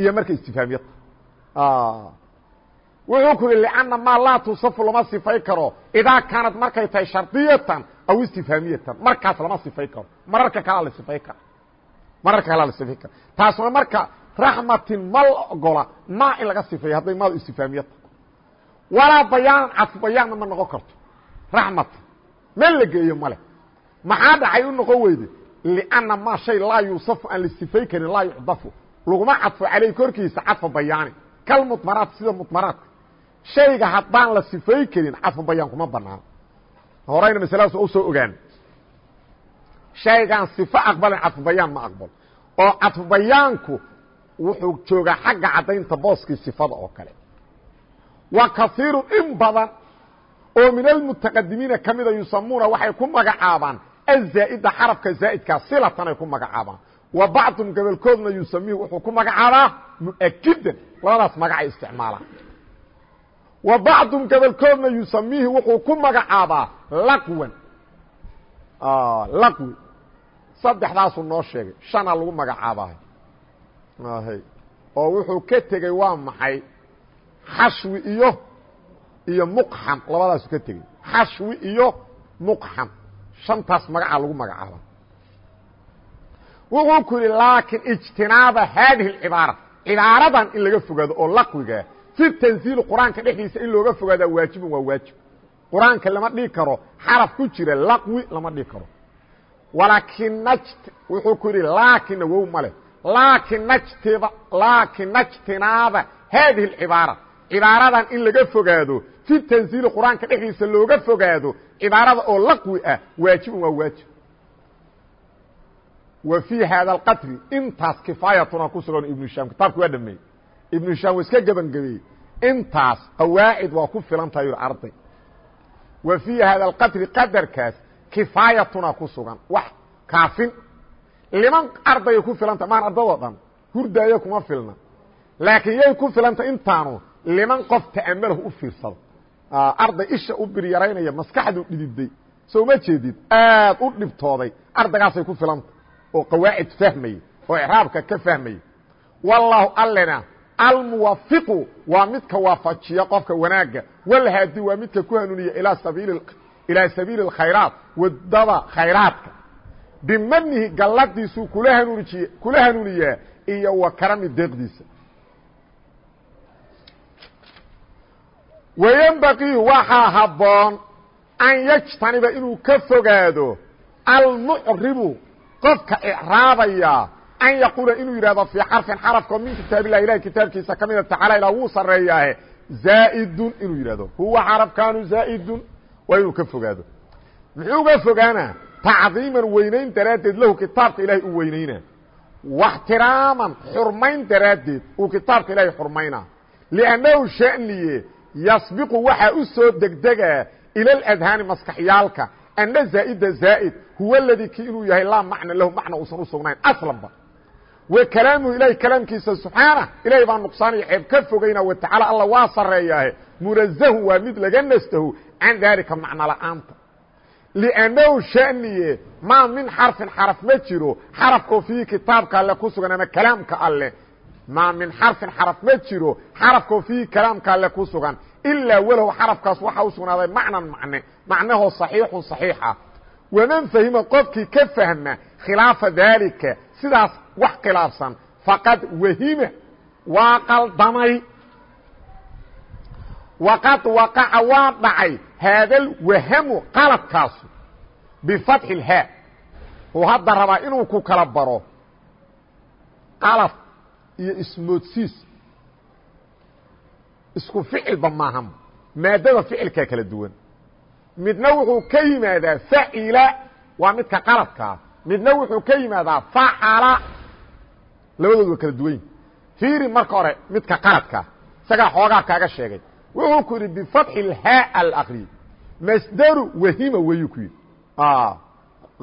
iyo markay istifaamiye tahay wuxuu ku yihi لأنa ma laa tuصafu lama sifay karo idaa kaanad markay tahay shardiyatan aw istifaamiyatan markaas lama sifay karo mararka kalaa la sifay kara mararka kalea la sifayn kara taasna marka raxmatin ma la ogola maa in laga sifeeyo hadday maada istifaamiya tahay. Walaa bayaanan cadfu bayaanna ma noqon karto. Raxmata meel la geeyo male maxaa dhacay u noqon weyde? Lianna maa shay laa yuusafu aan la sifay karin laa yucdafu laguma cadfo caleyh korkiisa cadfa bayaani. Kal mudmaraat sida mudmaraadka shayga haddaan la sifay karin cadfu bayaan kuma banaan horeyna masaladaas waa u soo ogaan shaygaan sifo aqbalin cadfu bayaan ma aqbalo oo cadfu bayaanku wuxuu joogaa xagga caddaynta booskii sifada oo kale. Wa kaiiru in badan oo min almutaqadimiina ka mida yusamuuna waxay ku magacaabaan azaa'ida xarafka zaa'idkaa silatan ku magacaabaan. Wa bacdum gobolkoodna yusamihu wuxuu ku magacaabaa mu'akidan labadaas magacay isticmaalaan. Wa bacdum gobolkoodna yusamiihi wuxuu ku magacaabaa laqwan. Laqwi saddexdaasuu noo sheegay. Shana lagu magacaabaa oo wuxuu ka tegey waa maxay? Xashwi iyo iyo muqxam labadaasu ka tegey xashwi iyo muqxam shantaas magacaa lagu magacaaba wuxuu ku yihi laakiin ijtinaaba haadihi اcibaara cibaaradan in laga fogaado oo laqwiga fi tanziil qur'aanka dhexdiisa in looga fogaadaa waajibun waa waajib. Qur'aanka lama dhigi karo. Xaraf ku jira laqwi lama dhigi karo walakina wuxuu ku yihi laakina wow male laakinajtiba laakinajtinaaba haadihi اcibaara cibaaradan in laga fogaado fi tanziili qur'aanka dhexdiisa looga fogaado cibaarada oo laqwi ah waajibun waa waajib. Wa fii haada alqatri intaas kifaayatuna ku sugan ibnu hishaam kitaabki waa dhameeyey. Ibnu hishaam waa iska gebangebeeyey intaas qawaacid waa ku filan tahay arday. Wa fii haada alqatri qadarkaas kifaayatuna ku sugan. Wax kaafin. Liman ardaya ku filanta maan ardadoo dhan kuma filna. Laakiin yay ku filanta intaanu liman qof ta'amalahu u fiirsado. Arday isha u biryaraynaya maskaxdu dhididay. Soo ma jeedid? Aad u dhibtooday. Ardagaasay ku filanta. Oo qawaacid fahmaya oo icraabka ka fahmaya wallaahu allena almuwafiqu waa midka waafajiya qofka wanaagga. Walhaadi waa midka ku hanuuniya ilaa sabiili ilaa sabiili اkhayraat waddada khayraadka bimanihi galladiisuu kula hanuuniy kula hanuuniyaa iyo wa karami deeqdiisa wayenbaqii waxaa habboon an yajtaniba inuu ka fogaado almucribu qofka icraabaya an yaquula inuu yidhahdo fii xarfin xarafkoo min kitaab ilah ilahi kitaabkiisa ka mida tacala ilaa wuu sarreeyaahe zaa'idun inuu yidhahdo huwa xarafkaanu zaa'idun waa inuu ka fogaado. Muxuu uga fogaana? Tacdiiman weynayn daraaddeed lahu kitaabka ilahay u weynayna. Waxtiraaman xurmayn daraaddeed uu kitaabka ilahay xurmayna. Liannahu shaniye yasbiqu waxaa u soo degdegaa ila aladhaani maskaxyaalka ana zaa'ida zaa'id huwa aladii ki inuu yahay laa macna lahu macna uusan u aslanba. Wa kalaamuhu ilahi kalaamkiisa subxaana ilahay baa nuqsaaniyo ceeb ka fogayna wa tacaala alla waa sarreeyaahe munazahun waa mid laga nastahu can daalika macno la'aanta. liannahu shaniye maa min xarfin xaraf ma jiro xarafkoo fiihi kitaabka alle ku sugan ama kalaamka alleh maa min xarfin xaraf ma jiro xarafkoo fiihi kalaamka alle ku sugan ilaa walow xarafkaas waxaa u sugnaaday macnan macne macnahoo صaxiixun صaxiixa waman fahima qofkii ka fahma khilaafa daalika sidaas wax khilaafsan faqad wahima waa qaldamay waqad waqaca waa dhacay haadal wahamu qaladkaasu bifatxi اlhaa uu hadda rabaa inuu ku kala baro qalad iyo ismoodsiis isku ficilba maahan maadada ficilkaa kala duwan midna wuxuu ka yimaadaa facila waa midka qaladkaa midna wuxuu ka yimaadaa facala labadood waa kala duwan fiiri marka hore midka qaladkaa isagaa xoogaa kaaga sheegay wuxuu ku yidhi bifatxi lhaa alaqri masderu wahima weyuu ku yidhi.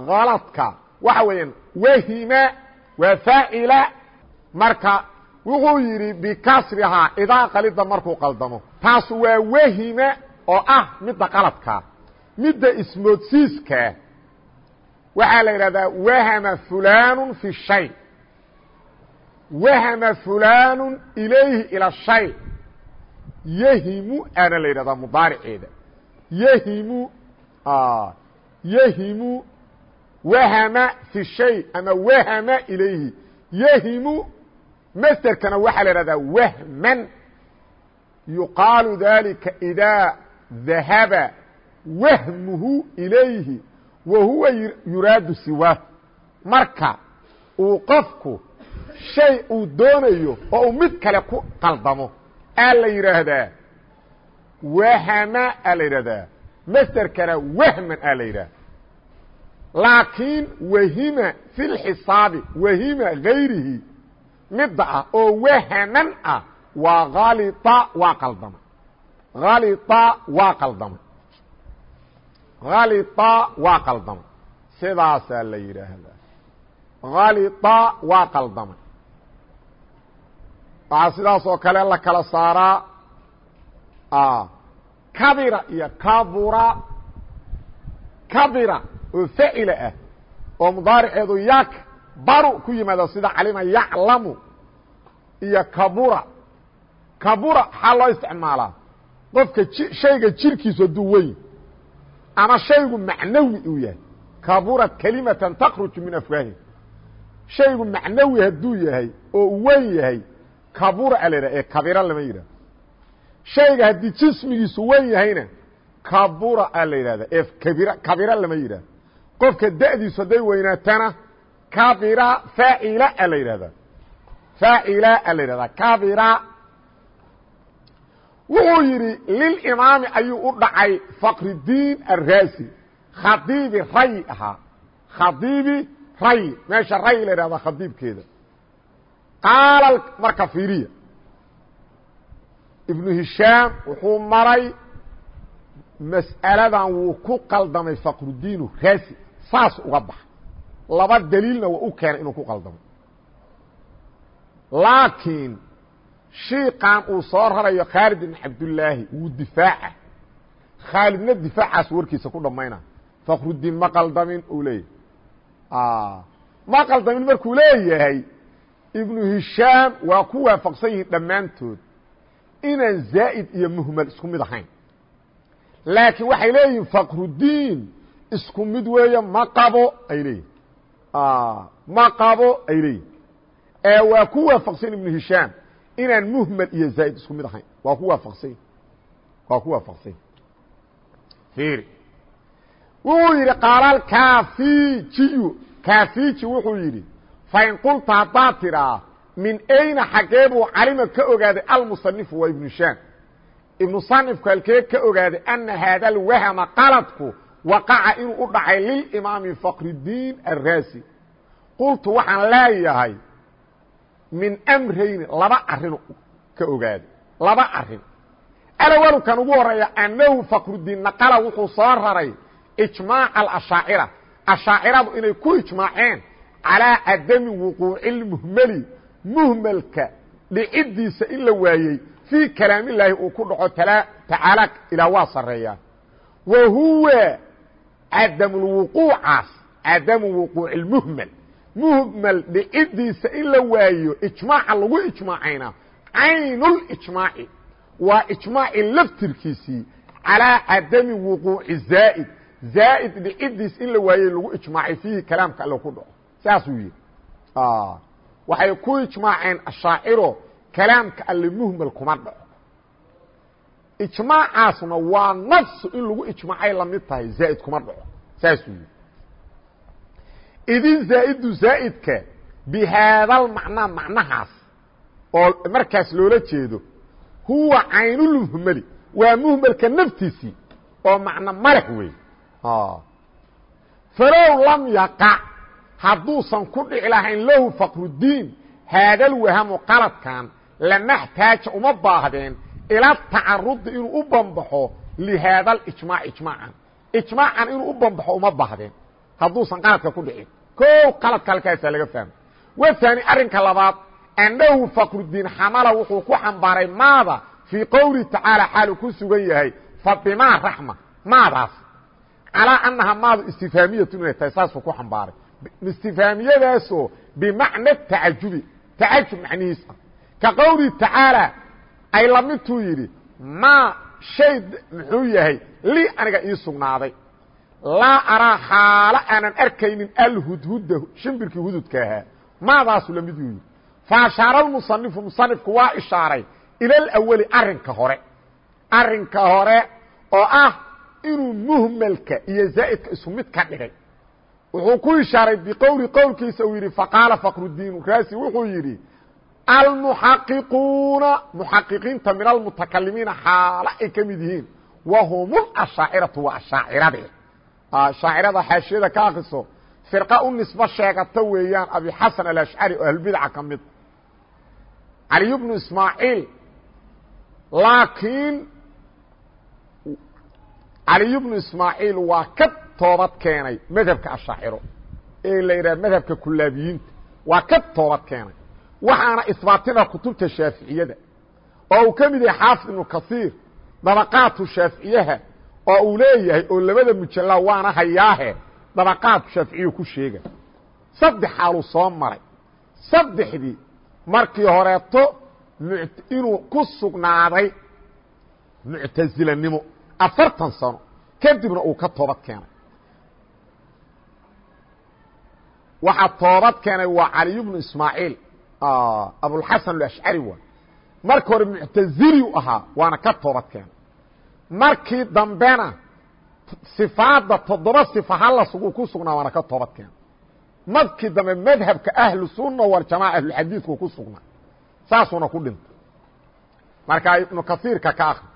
Haladka waxa weeyaan wahima waa faacila marka wuxuu yidhi bikasrihaa idaa qalida markuu qaldamo. Taasu waa wahima oo ah midda qaladkaa midda ismoodsiiskaa waxaa la yidhahdaa wahama fulanu fi shay. Wahama fulanu ilayhi ila shay yahimu aana la yidhahdaa mudaariceeda yahimu yahimu wahama fi shay ama wahama ilayhi. Yahimu masderkana waxaa la ihahdaa wahman. Yuqaalu dalika idaa dahaba wahmuhu ilayhi wa huwa yuraadu siwaa. Marka uu qofku shay uu doonayo oo uu mid kale ku qaldamo aa la yidhaahdaa wahama aa la yidhahdaa masderkana wahman aa la yidhahda laakiin wahima fi lxisaabi wahima gayrihi midda ah oo wahaman ah waa halia waa qaldamay halita waa qaldamay halita waa qaldamay sidaasaa la yidhaahdaa halita waa qaldamay waxaa sidaas oo kale la kala saaraa. Kabira iyo kabura. Kabira oo facila ah oo mudaariceedu yak baru ku yimaado sida calima yaclamu iyo kabura. Kabura xaa loo isticmaalaa? Qofka shayga jirkiisu hadduu weyn ama shaygu macnawi uu yahay. Kaburat kalimatan takruju min afwaahim shaygu macnawi hadduu yahay oo uu weyn yahay kabura a la yidhah ee kabira lama yidhahdo shayga haddii jismigiisu weyn yahayna kabura a la yidhahda ee kabira kabira lama yidhahdo qofka da'diisu hadday weynaatana kabira faacila a la yidhahdaa faacila a la yidhahdaa kabira wuxuu yidhi lilimaami ayuu u dhacay faqridiin arraasi. Khadiibi ray ahaa. Khadiibi ray meesha ray la yidhahdaa khadiibkeeda qaala marka fiiriya ibnu hishaam wuxuu maray mas'aladan wuu ku qaldamay faqrudiinu raasi saas uga baxa laba daliilna waa u keenay inuu ku qaldamo laakiin shiiqan uu soo rarayo khaalid ibn cabdullaahi wuu difaaca khaalidna difaacaas warkiisa ku dhammayna fakrudiin ma qaldamin uu leeyahay ma qaldamin markuu leeyahay ibnu hishaam waa ku waafaqsan yihiin dhammaantood inaan zaa'id iyo muhmal isku mid ahayn. Laakiin waxay leeyihiin fakrudiin isku mid weeye ma qabo ay leeyihiin ma qabo ay leeyihiin ee waa ku waafaqsan ibnu hishaam inaan muhmel iyo zaa'id isku mid ahayn. Waa ku waafaqsany waa ku waafaqsany fiiri. Wuxuu yidhi qaalaal kaafijiyu kaafiji wuxuu yidhi fain qulta haddaad tidhaa min ayna xaggee buu calima ka ogaaday almusanifu waa ibnu shaam. Ibnu sanifku halkee ka ogaaday ana haada alwahma qaladku waqaca inuu u dhacay lilimaami fakridiin arraasi qultu waxaan leeyahay min mrayni laba arinu ka ogaaday laba arrin alwalu kan ugu horreeya annahu fakrudiin naqala wuxuu soo raray ijmaac alashaacira. Ashaaciradu inay ku ijmaaceen calaa cadami wuquuci lmuhmeli muhmelka dhicidiisa in la waayey fii kalaamillaahi uu ku dhaco tacaala ilaa waa sareeyaa wa huwa cadamulwuquucaas cadamu wuquuci lmuhmel muhmal dhicidiisa in la waayo ijmaaca lagu ijmaacayna caynulijmaaci waa ijmaaci laftirkiisii calaa cadami wuquuci zaa'id. Zaa'id dhicidiis in la waayey lagu ijmaacay fiihi kalaamka alle saasuu yidhi waxay ku ijmaaceen ashaaciro kalaamka alle muhmal kuma dhaco ijmaacaasna waa nafsu in lagu ijmaacay la mid tahay zaa'id kuma dhaco saasuu yidhi idin zaa'idu zaa'idka bihaadal macnaa macnahaas oo markaas loola jeedo huwa caynulmuhmeli waa muhmelka naftiisii oo macno maleh wey falow lam yaqac hadduusan ku dhici lahayn lahu faqrudiin haadal wahamu qaladkan lamaxtaaja uma baahdeen ila tacarudi inuu u banbaxo lihaada ijmaac ijmaacan. Ijmaacan inuu u banbaxo uma bahdeen hadduusan qaladka ku dhicin. Ko qaladka halkaasaa laga fahma waani arrinka labaad annahu faqrudiin xamala wuxuu ku xambaaray maada fii qowlihi tacaala xaalu ku sugan yahay fa bimaa raxma. Maadaas. Calaa annaha maadu istifhaamiyatun inay tahay saasuu ku xambaaray istifhaamiyadaasoo bimacna tacajubi tacajub macnihiis ah ka qowlihi tacaala ay lamidtuu yidhi maa shay muxuu yahay lii aniga ii sugnaaday laa araa xaalo aanan arkaynin alhudhuda shimbirkii hududka ahaa maadaasu la mid yuu yidhi faashaara lmusanifu musanifku waa ishaaray ila alawali arrinka hore arrinka hore oo ah inuu muhmelka iyo zaa'idka isu mid ka dhigay wuxuu ku ishaaray biqowli qowlkiisa uu yidhi faqaala faqrudiin raasi wuxuu yidhi almuxaqiquuna muxaqiqiinta min almutakalimiina xaalo ay ka mid yihiin wahum ashaaciratu waa ashaacirade shaacirada xaashiyada ka akriso firqa u nisbo sheegata weeyaan abi xasan alashcari oo ahlubidca ka mid. Caliy bnu ismaaciil laakiin caliy bnu ismaaciil waa ka toobad keenay madhabka ashaaciro. Ee la yidhaha madhabka kulaabiyiinta waa ka toobad keenay. Waxaana isbaatina kutubta shaaficiyada. Oo uu ka mid yahay xaafid ibnu kasiir dabaqaatu shaaficiyaha oo uu leeyahay oo labada mujalla waana hayaahe dabaqaadku shaaficiyu ku sheega. Saddex xaaluu soo maray. Saddexdii markii horeeto inuu ku sugnaaday muctasilanimo afartan sano. Kadibna uu ka toobad keenay waxaa toobad keenay waa caliy bnu ismaaciil abulxasan alashcari waa marka hore muctaziliu ahaa waana ka toobad keenay. Markii dambena sifaadda toddoba sifa halasugu ku sugnaa waana ka toobad keenay. Markii dambe madhabka ahlu sunna waljamaca ahlulxadiidku ku sugnaa. Saasuuna ku dhintay. Marka ibnu kaiirka ka akri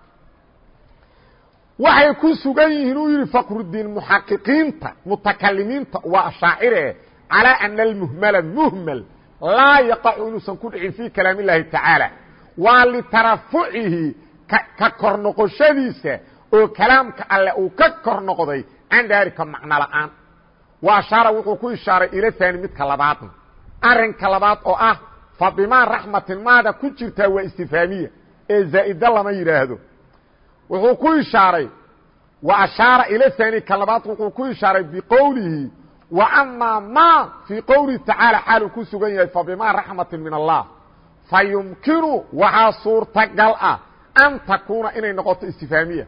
waxay ku sugan yihiin uu yihi faqrudiin muxaqiqiinta mutakalimiinta waa ashaacire calىa ana almuhmala muhmel laa yaqacu inuusan ku dhicin fii kalaam اllahi tacaala waa litarafucihi ka kor noqoshadiisa oo kalaamka alle uu ka kor noqday can daalika macno la'aan wa ashaara wuxuu ku ishaaray ila haani midka labaadna arrinka labaad oo ah fa bimaa raxmatin maada ku jirtaa waa istifhaamiya ee zaa'ida lama yidhaahdo wuxuu ku ishaaray wa ashaara ila ka labaad wuxuu ku ishaaray biqowlihi amaa ma fii qowlihi tacaala xaaluu ku sugan yahay fa bimaa raxmatin min allah. Fa yumkinu waxaa suurtagal ah an takuuna inay noqoto istifhaamiya.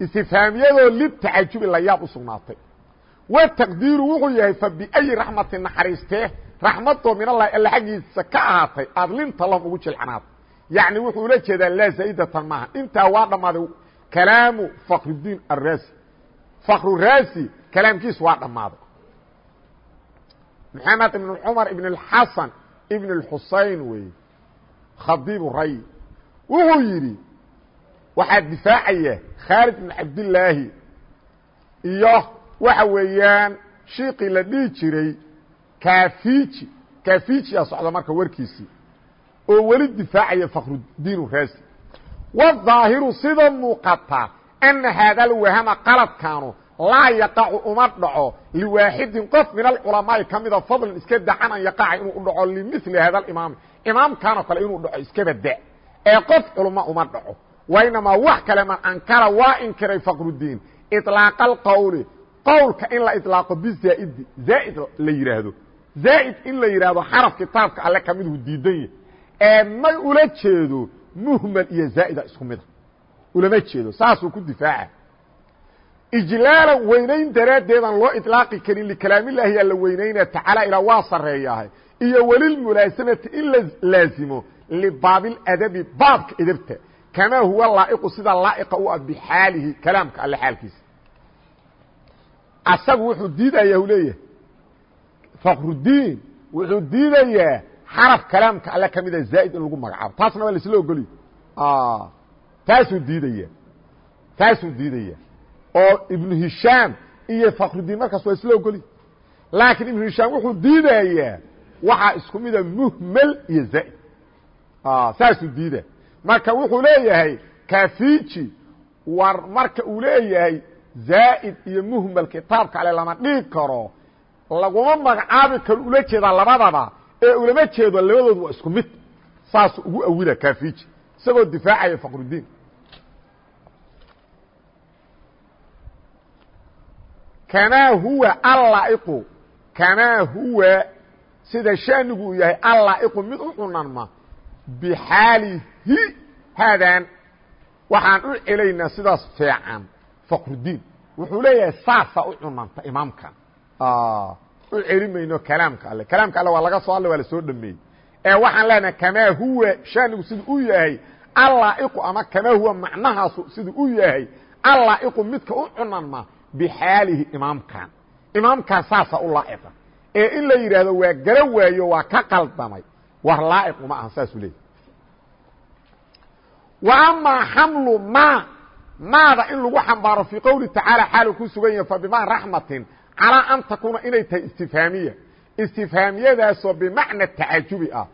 Istifhaamiyadoo litacajubi la yaab u sugnaatay. Wa taqdiiru wuxuu yahay fa biayi raxmatin naxariistee raxmadoo min allahi alla xaggiisa ka ahaatay aada linta lahum ugu jilcanaatay yacni wuxuu ula jeedaa laa zaa'idatan maaha. Intaa waa dhammaaday kalaamu fakrudiin arraasi fakru raasi kalaamkiisu waa dhammaaday maxamed ibn cumar ibn اxasan ibn اxusein weeye khadiibu ray wuxuu yidhi waxaa difaacaya khaalid ibn cabdilaahi iyo waxa weeyaan shiiqii la dhihi jiray kafiji kafijiyaa socda marka warkiisii oo weli difaacaya fakrudiin raasi wالظaahiru sida muuqata ana haada lwahama qaladkaanu laa yaqacu uma dhaco liwaaxidin qof min alculamaai ka mida fadlan iska dacan an yaqaca inuu u dhaco limili hada imaami imaamkanoo kale inuu dhaco iskaba da ee qof culmo uma dhaco. Wainamaa wax kale man ankara waa inkiray faqrudiin. Iطlaaqa alqowli qowlka in la iطlaaqo bizaaidi. Zaaid la yidhaahdo zaaid in la yidhaahdo xaraf kitaabka alle ka miduu diidan yahy ee may ula jeedo muhmal iyo zaa'ida isku mida ulama jeedo. Saasuu ku difaaca ijlaalan weynayn daraaddeedan loo iطlaaqi karin likalaamillaahi yaa la weynayna tacaala ilaa waa sarreeyahay. Iyo welilmulaasamati in la laazimo libaabiladabi baabka edabta kamaa huwa laa'iqu sida laa'iqa u ah bixaalihi kalaamka alle xaalkiisa. Asagu wuxuu diidayaa u leeyahay. Fakrudiin wuxuu diidayaa xaraf kalaamka alle ka mida zaa'id in lagu magacaabo. Taasna waa laisla ogoliy taasuu diidaya taasuu diidaya oo ibnu hishaam iyo fakrudiin markaas waa isla ogoliy laakiin ibnu hishaam wuxuu diidayaa waxaa isku mida muhmel iyo zaa'id saasuu diida marka wuxuu leeyahay kaafiji war marka uu leeyahay zaa'id iyo muhmal kitaabka ale lama dhigi karo. Laguma magacaabi karo ula jeedaa labadaba ee ulama jeedo labadoodu waa isku mid. Saasuu ugu awila kaafiji isagoo difaacaya faqrudiin kamaa huwa allaa'iqu kamaa huwa sida shanigu uu yahay allaa'iqu mid u cunanma bixaalihi haadaan waxaan u celaynaa sidaas feecan faqrudiin wuxuu leeyahay saasaa u cunanta imaamkan u celi mayno kalaamka alle. Kalaamka alle waa laga soo hadlay waa la soo dhameeyey. Ee waxaan leenahay kamaa huwa shanigu siduu u yahay allaa'iqu ama kamaa huwa macnahaasu siduu u yahay allaa'iqu midka u cunanma bixaalihi imaamkan imaamkan saasaa u laa'iqa ee in la yidhaahdo waa gara waayo waa ka qaldamay war laa'iqu ma aha saasuu leeyahy wa amaa xamlu ma maada in lagu xambaaro fii qowli tacaala xaalu ku sugan yahay fabima raxmatin calaa an takuuna inay tahay istifhaamiya istifhaamiyadaasoo bimacna tacajubi ah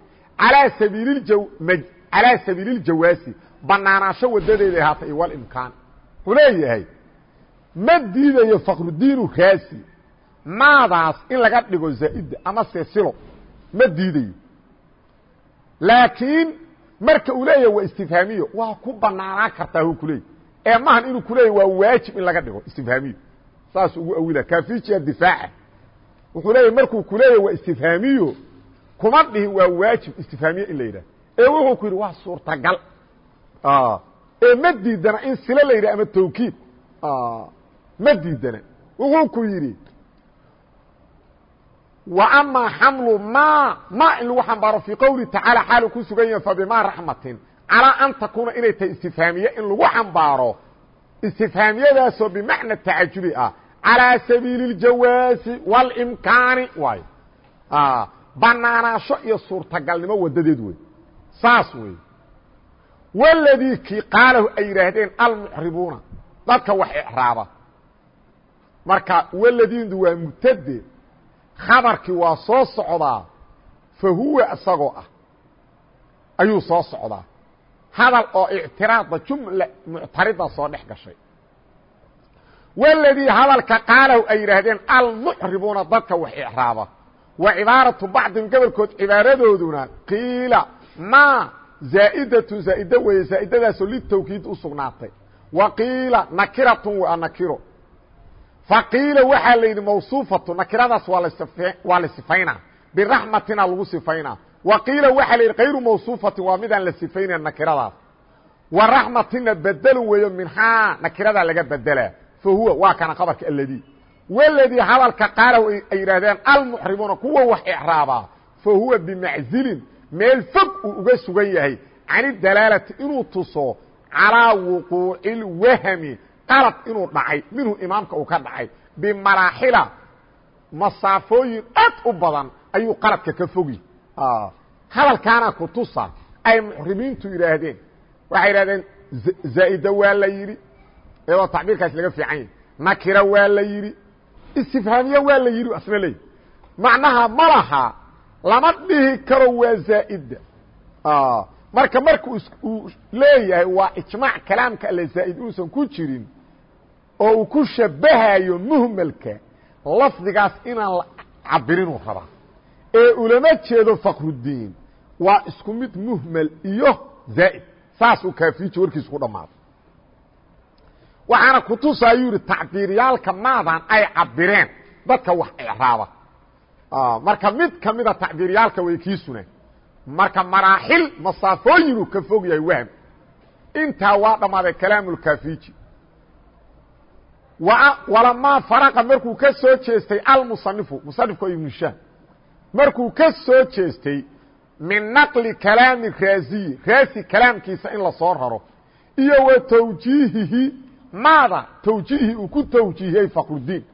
alaa sabiililcalaa sabiililjawaasi banaanaasho wadadeeda ahaata iyo walimkaan wuxuu leeyahay ma diidayo faqrudiinu raasi. Maadaas in laga dhigo zaa'ida ama sesilo ma diidayo. Laakiin marka uu leeyahay waa istifhaamiyo waa ku banaanaan kartaa hu kuleey ee mahan inuu kuleeyahy waa waajib in laga dhigo istifhaamiyo. Saas ugu awila kafijiya difaaca. Wuxuu leeyahy markuu kuleeyahy waa istifhaamiyo kuma dhihin waa waajib istifhaamiye in la yidhah ee wuxuu ku yidhi waa suurtagal. Ee ma diidana in silo la yidhah ama tawkiid ma diidana wuxuu ku yidhi wa amaa xamlu ma ma in lagu xambaaro fii qowlihi tacaala xaalu ku sugan yaha fabimaa raxmatin calaa an takuuna inay tahay istifhaamiye in lagu xambaaro istifhaamiyadaasoo bimacna tacajubi ah calaa sabiili اljawaasi walimkaani waay. Ah, Banaanaasho iyo suurtagalnimo wadadeed wey saas wey waladii kii qaalahu ay yidhaahdeen almucribuuna. Dadka wax ecraaba marka waladiindu waa mubtade khabarkii waa soo socdaa fa huwa isagoo ah. Ayuu soo socdaa. Hadal oo ictiraada jumla muctarida soo dhex gashay. Wladii hadalka qaalahu ay yidhaahdeen almucribuuna dadka wax icraaba. Wa cibaaratu bacdin gobolkood cibaaradooduna qiila ma zaa'idatu zaa'ide weeye zaa'idadaasoo litawkiid u sugnaatay. Wa qiila nakiratun waa nakiro fa qiila waxaa la yidhi mawsuufatu nakiradaas waa la sifaynaa biraxmatina lagu sifaynaa wa qiila waxaa la yidhi kayru mawsuufatin waa midaan la sifaynayn nakiradaas. Wa raxmatina bedelu weeyo minhaa nakiradaa laga bedelaa fa huwa waa kana qabarka aladi wladii hadalka qaalow ay yidhaahdeen almuxrimuuna kuwa wax icraabaa fa huwa bimaczilin meel fog uu uga sugan yahay. Can idalaalati inuu tuso calaa wuquuci اlwahmi qalad inuu dhacay minhu imaamka uu ka dhacay bimaraaxila masaafooyin aad u badan ayuu qaladka ka fogi. Hadalkaana ku tusa ay muxrimiintu yidhaahdeen. Waxay yidhahdeen zaa'ida waa la yidhi iyadoo tacbiirkaas laga fiican yahy nakira waa la yidhi istifhaamiye waa la yidhi asna leey macnaha ma laha lama dhihi karo waa zaa'ida. Marka marka uu leeyahay waa ijmaac kalaamka alle zaa'id uusan ku jirin oo uu ku shabahayo muhmelka lafdigaas inaan la cabirinuu rabaa. Ee ulama jeedo fakrudiin waa isku mid muhmel iyo zaa'id. Saasuu kaafiji warkiisu ku dhammaaday waxaana kutusa ayuu yihi tacbiiryaalka maadan ay cabireen dadka wax icraaba. Marka mid kamida tacbiiryaalka way kiisuna marka maraaxil masaafooyinuu ka fog yahay wahm intaa waa dhammaaday kalaamulkafiji walamaa faraqa markuu ka soo jeestay almusanifu musanifku ibnu shaam. Markuu ka soo jeestay min naqli kalaami raasiyi raasi kalaamkiisa in la soo raro iyo wa tawjiihihi maada tawjiihi uu ku tawjiihiyey fakrudiin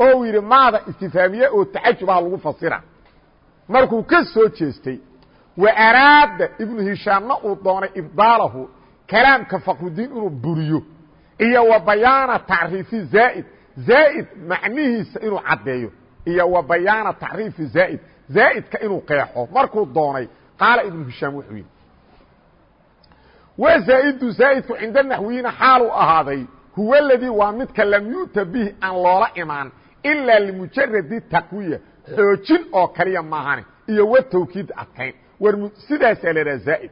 oo uu yidhi maada istifaamiye oo tacajubaha lagu fasira. Markuu ka soo jeestay wa araada ibnu hishaamna uu doonay ibdaalahu kalaamka fakrudiin inuu buriyo iyo wa bayaana tacriifi zaa'id. Zaa'id macnihiisa inuu caddeeyo iyo wa bayaana tacriifi zaa'id. Zaa'idka inuu qeexo markuu doonay qaala ibnu hishaam wuxuu yidhi wa zaa'idu zaa'idku cinda naxwiyiina xaalu ahaaday huwa aladii waa midka lam yu'ta bihi aan loola imaan ilaa limujaradi taqwiya xoojin oo kaliya maahane iyo wa tawkiid adkayn. War sidaasaa la idhaha zaa'id.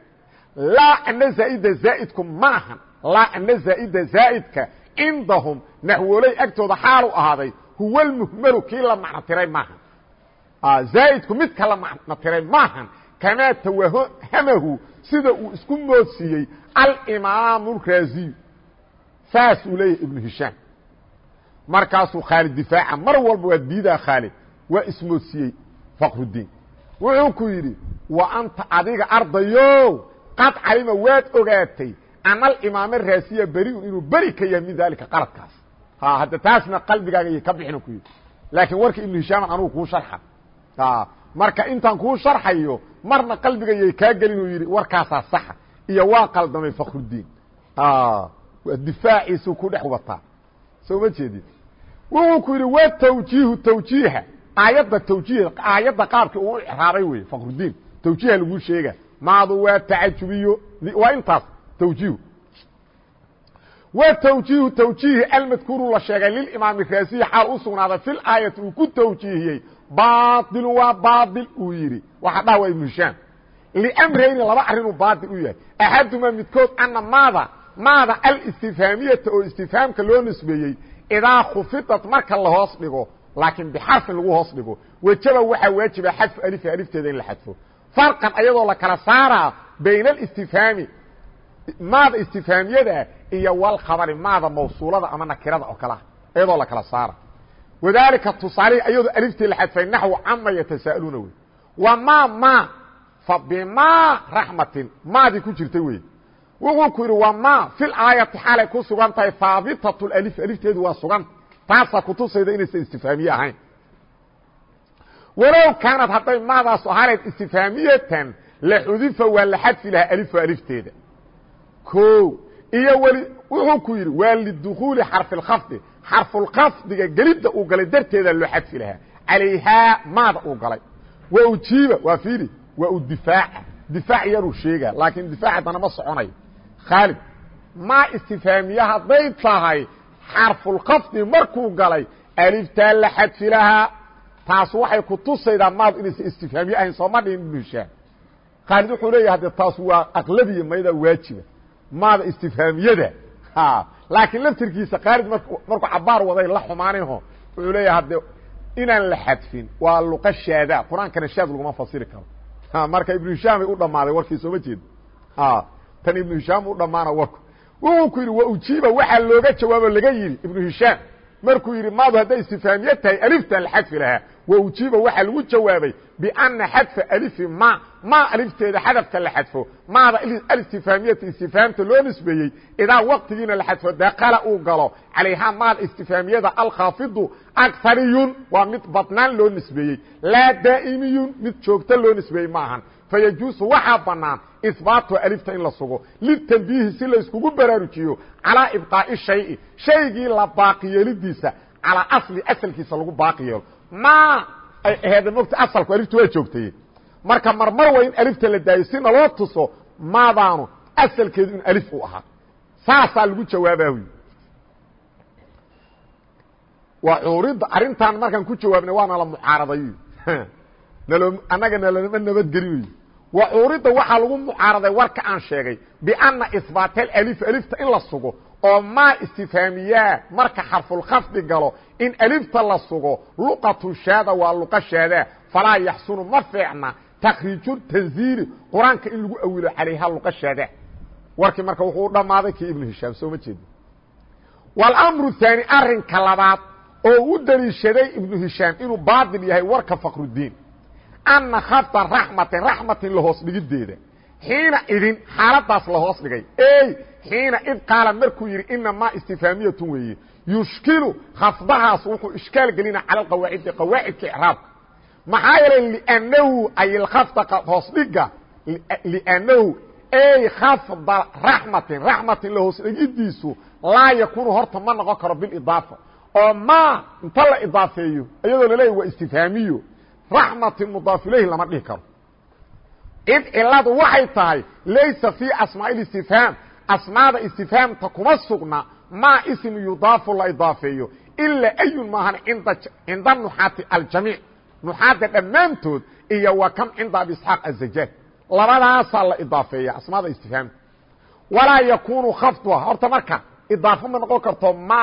Laa ana zaa'ida maahan ana zaa'ida zaa'idka cindahum naxwooley agtooda xaalu ahaaday huwa lmuhmalu kii la macno tiray maahan zaa'idku midka la macno tiray maahan kamaa tawahamahu sida uu isku moodsiiyey alimaamu raaziyu saas uu leeyahay ibnu hishaam. Markaasuu khaalid difaaca mar walba waa diidaa khaalid waa ismoodsiiyey faqrudiin wuxuu ku yidhi wa anta adiga ardayo qad calima waad ogaatay ana alimaame raasiya beriun inuu beri ka yahay min daalika qaladkaas ha hadda taasna qalbigaaga iyo ka bixina ku yidhi. Laakiin warka ibnu hishaaman anugu kuu sharxa. Marka intaan kuu sharxayo marna qalbigayay kaa gelin uu yidhi warkaasaa saxa. Iyo waa qaldamay fakrudiin difaaciisuu ku dhex wataa soo ma jeedid wuxuu ku yidhi wa tawjiihu tawjiiha. Aayadda tawjiih aayadda qaabkii uu icraabay wey fakrudiin tawjiiha laguu sheega maadu waa tacajubiyo. Waa intaas tawjiihu wa tawjiihu tawjiihi almadkuuru la sheegay lilimaami raasiyi xaal u sugnaaday fil aayati uu ku tawjiihiyey baailu waa baail uu yidhi waxa dhaha waa ibnu hishaam liamrayni laba arrinuu baail u yahay axadumaa midkood ana maada maada alistifhaamiyata oo istifhaamka loo nisbeeyey idaa khufidat marka la hoos dhigo laakiin bixarfin lagu hoos dhigo wejaba waxaa waajiba xadfu alifa alifteeda in la xadfo farqan ayadoo la kala saaraa bayna alistifhaami maada istifhaamiyada iyo walkhabari maada mawsuulada ama nakirada oo kalea iyadoo la kala saara. Wadaalika tusaalihi ayadoo aliftii la xadfay naxwu cama yatasaaluuna wey wa ma ma fa bimaa raxmatin maadii ku jirtay wey wuxuu ku yidhi wa ma fil aayati xaalay ku sugan tahay haabitat alif. Alifteedu waa suganta taasaa kutusayda inaysan istifhaamiye ahayn. Walow kaanad hadday maadaasu ahaaneed istifhaamiyatan la xudifa waa la xadfi lahaa alifo alifteeda o iyo weli wuxuu ku yidhi waa lidukhuuli xarfilkhafdi xarfulkhafdiga gelidda uu galay darteeda loo xadfi lahaa. Calayhaa maada uu galay. Wa ujiiba waa fiiri waa u difaaca. Difaac yaruu sheegaa laakiin difaac haddana ma soconayo khaalid maa istifhaamiye hadday tahay xarfulkhafdi markuu galay aliftaa la xadfi lahaa. Taas waxay ku tusaydaa maad inaysan istifhaamiye ahayn sooma dhihin ibnu hishaam khaalid wuxuu leeyahay de taas waa aqlabiya maydaa waajiba maada istifhaamiyada. Laakiin laftirkiisa khaalid markuu cabaar waday la xumaanayho wuxuu leeyahay de inaan la xadfin waa luqa shaada. Qur'aankana shaad laguma fasiri karo. Marka ibnu hishaamay u dhammaaday warkii sooma jeedo tan ibnu hishaam u dhammaana warku. Wuxuu ku yidhi wa ujiiba waxaa looga jawaabo laga yidhi. Ibnu hishaam markuu yidhi maadu hadday istifhaamiye tahay aliftan la xadfi lahaa wa ujiiba waxaa lagu jawaabay biana xadfa alifi ma ma alifteeda xadafka la xadfo maada alistifhaamiyata istifhaamta loo nisbeeyey idaa waqtigiina la xadfo dakala uu galo calayhaa maada istifhaamiyada alkhaafidu akariyun waa mid badnaan loo nisbeeyey laa daa'imiyun mid joogto loo nisbeeyey ma ahan fayajuusu waxaa bannaan isbaatu alifta in la sugo litanbiihi si layskugu baraarujiyo calaa ibqaa'i shayi shaygii la baaqi yeelidiisa calaa asli asalkiisa lagu baaqi ma! Ay aheeda mogta asalku aliftu waa joogtay. Marka marmar waa in alifta la daayo si naloo tuso maadaanu asalkeedu in alif u ahaa. Saasaa lagu jawaabaa wy waa cuuridda arrintan markaan ku jawaabnay *laughs* waa nala mucaaraday. Nalo annaga nalama nabadgeli wey wa cuuridda waxaa lagu mucaaraday warka aan sheegay biana isbaatel alif alifta in la sugo oo maa istifhaamiyaa marka xarfulkhafdi galo in alifta la sugo luqatu shaada waa luqa shaada falaa yaxsunu ma fiicna. Takriiju tanziili qur'aanka in lagu awilo calayha luqa shaada. Warkii marka wuxuu u dhammaaday kii ibnu hishaam soo ma jeedi. Wاlamru haani arinka labaad oo u daliishaday ibnu hishaam inuu baatil yahay warka fakrudiin ana khafda raxmatin raxmatin lahoos dhigideeda xiina idin xaaladaas lahoos dhigay. Ey xiina id qaala markuu yidhi inamaa istifhaamiyatun weeye. Yushkilu khafdahaas wuxuu ishkaal gelina cala alqawaacidi qawaacidka icraabka maxaa yeelay liannahu ay khafda hoos dhiga liannahu ey khafda raxmatin raxmatin lahoos dhigidiisu laa yakuunu horta ma noqon karo bilidaafa. Oo ma inta la idaafeeyo iyadoo laleeyahy waa istifhaamiyo raxmatin mudaaf ilayhi lama dhihi karo id ciladu waxay tahay laysa fii asmaaءi اstifhaam asmaada istifhaamta kuma sugna maa ism yudaafu la idaafeeyo ilaa ayun maahan cinda nuxaati aljamiic nuxaadda dhammaantood iyo wa kam cinda abi isxaaq azajaaj labadaasaa la idaafeeya asmaada istifhaamta walaa yakunu khafduha horta marka idaafo ma noqon karto ma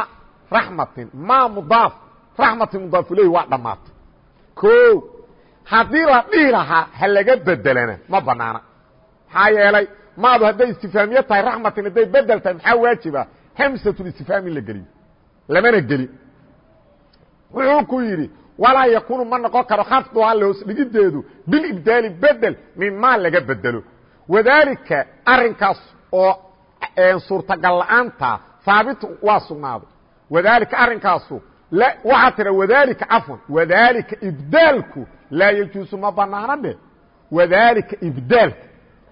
raxmatin ma mudaaf raxmatin mudaaf ilayhi waa dhammaatay o haddii la dhihi lahaa ha laga bedelana ma banaana. Maxaa yeelay maadu hadday istifhaamiye tahay raxmatin hadday bedel tahay maxaa waajiba? Hamsatulistifhaam in la geliyo lamana gelin wuxuu ku yidhi walaa yakunu ma noqon karo khafduhaa lahoos dhigideedu bilibdaali bedel minmaa laga bedelo. Wadaalika arinkaas oo suurtagal la'aanta haabitu waa sugnaaday wadaalika arrinkaasu waxaa tira wadaalika cafwan wadaalika ibdaalku laa yajuusu ma banaana dhe wadaalika ibdaalka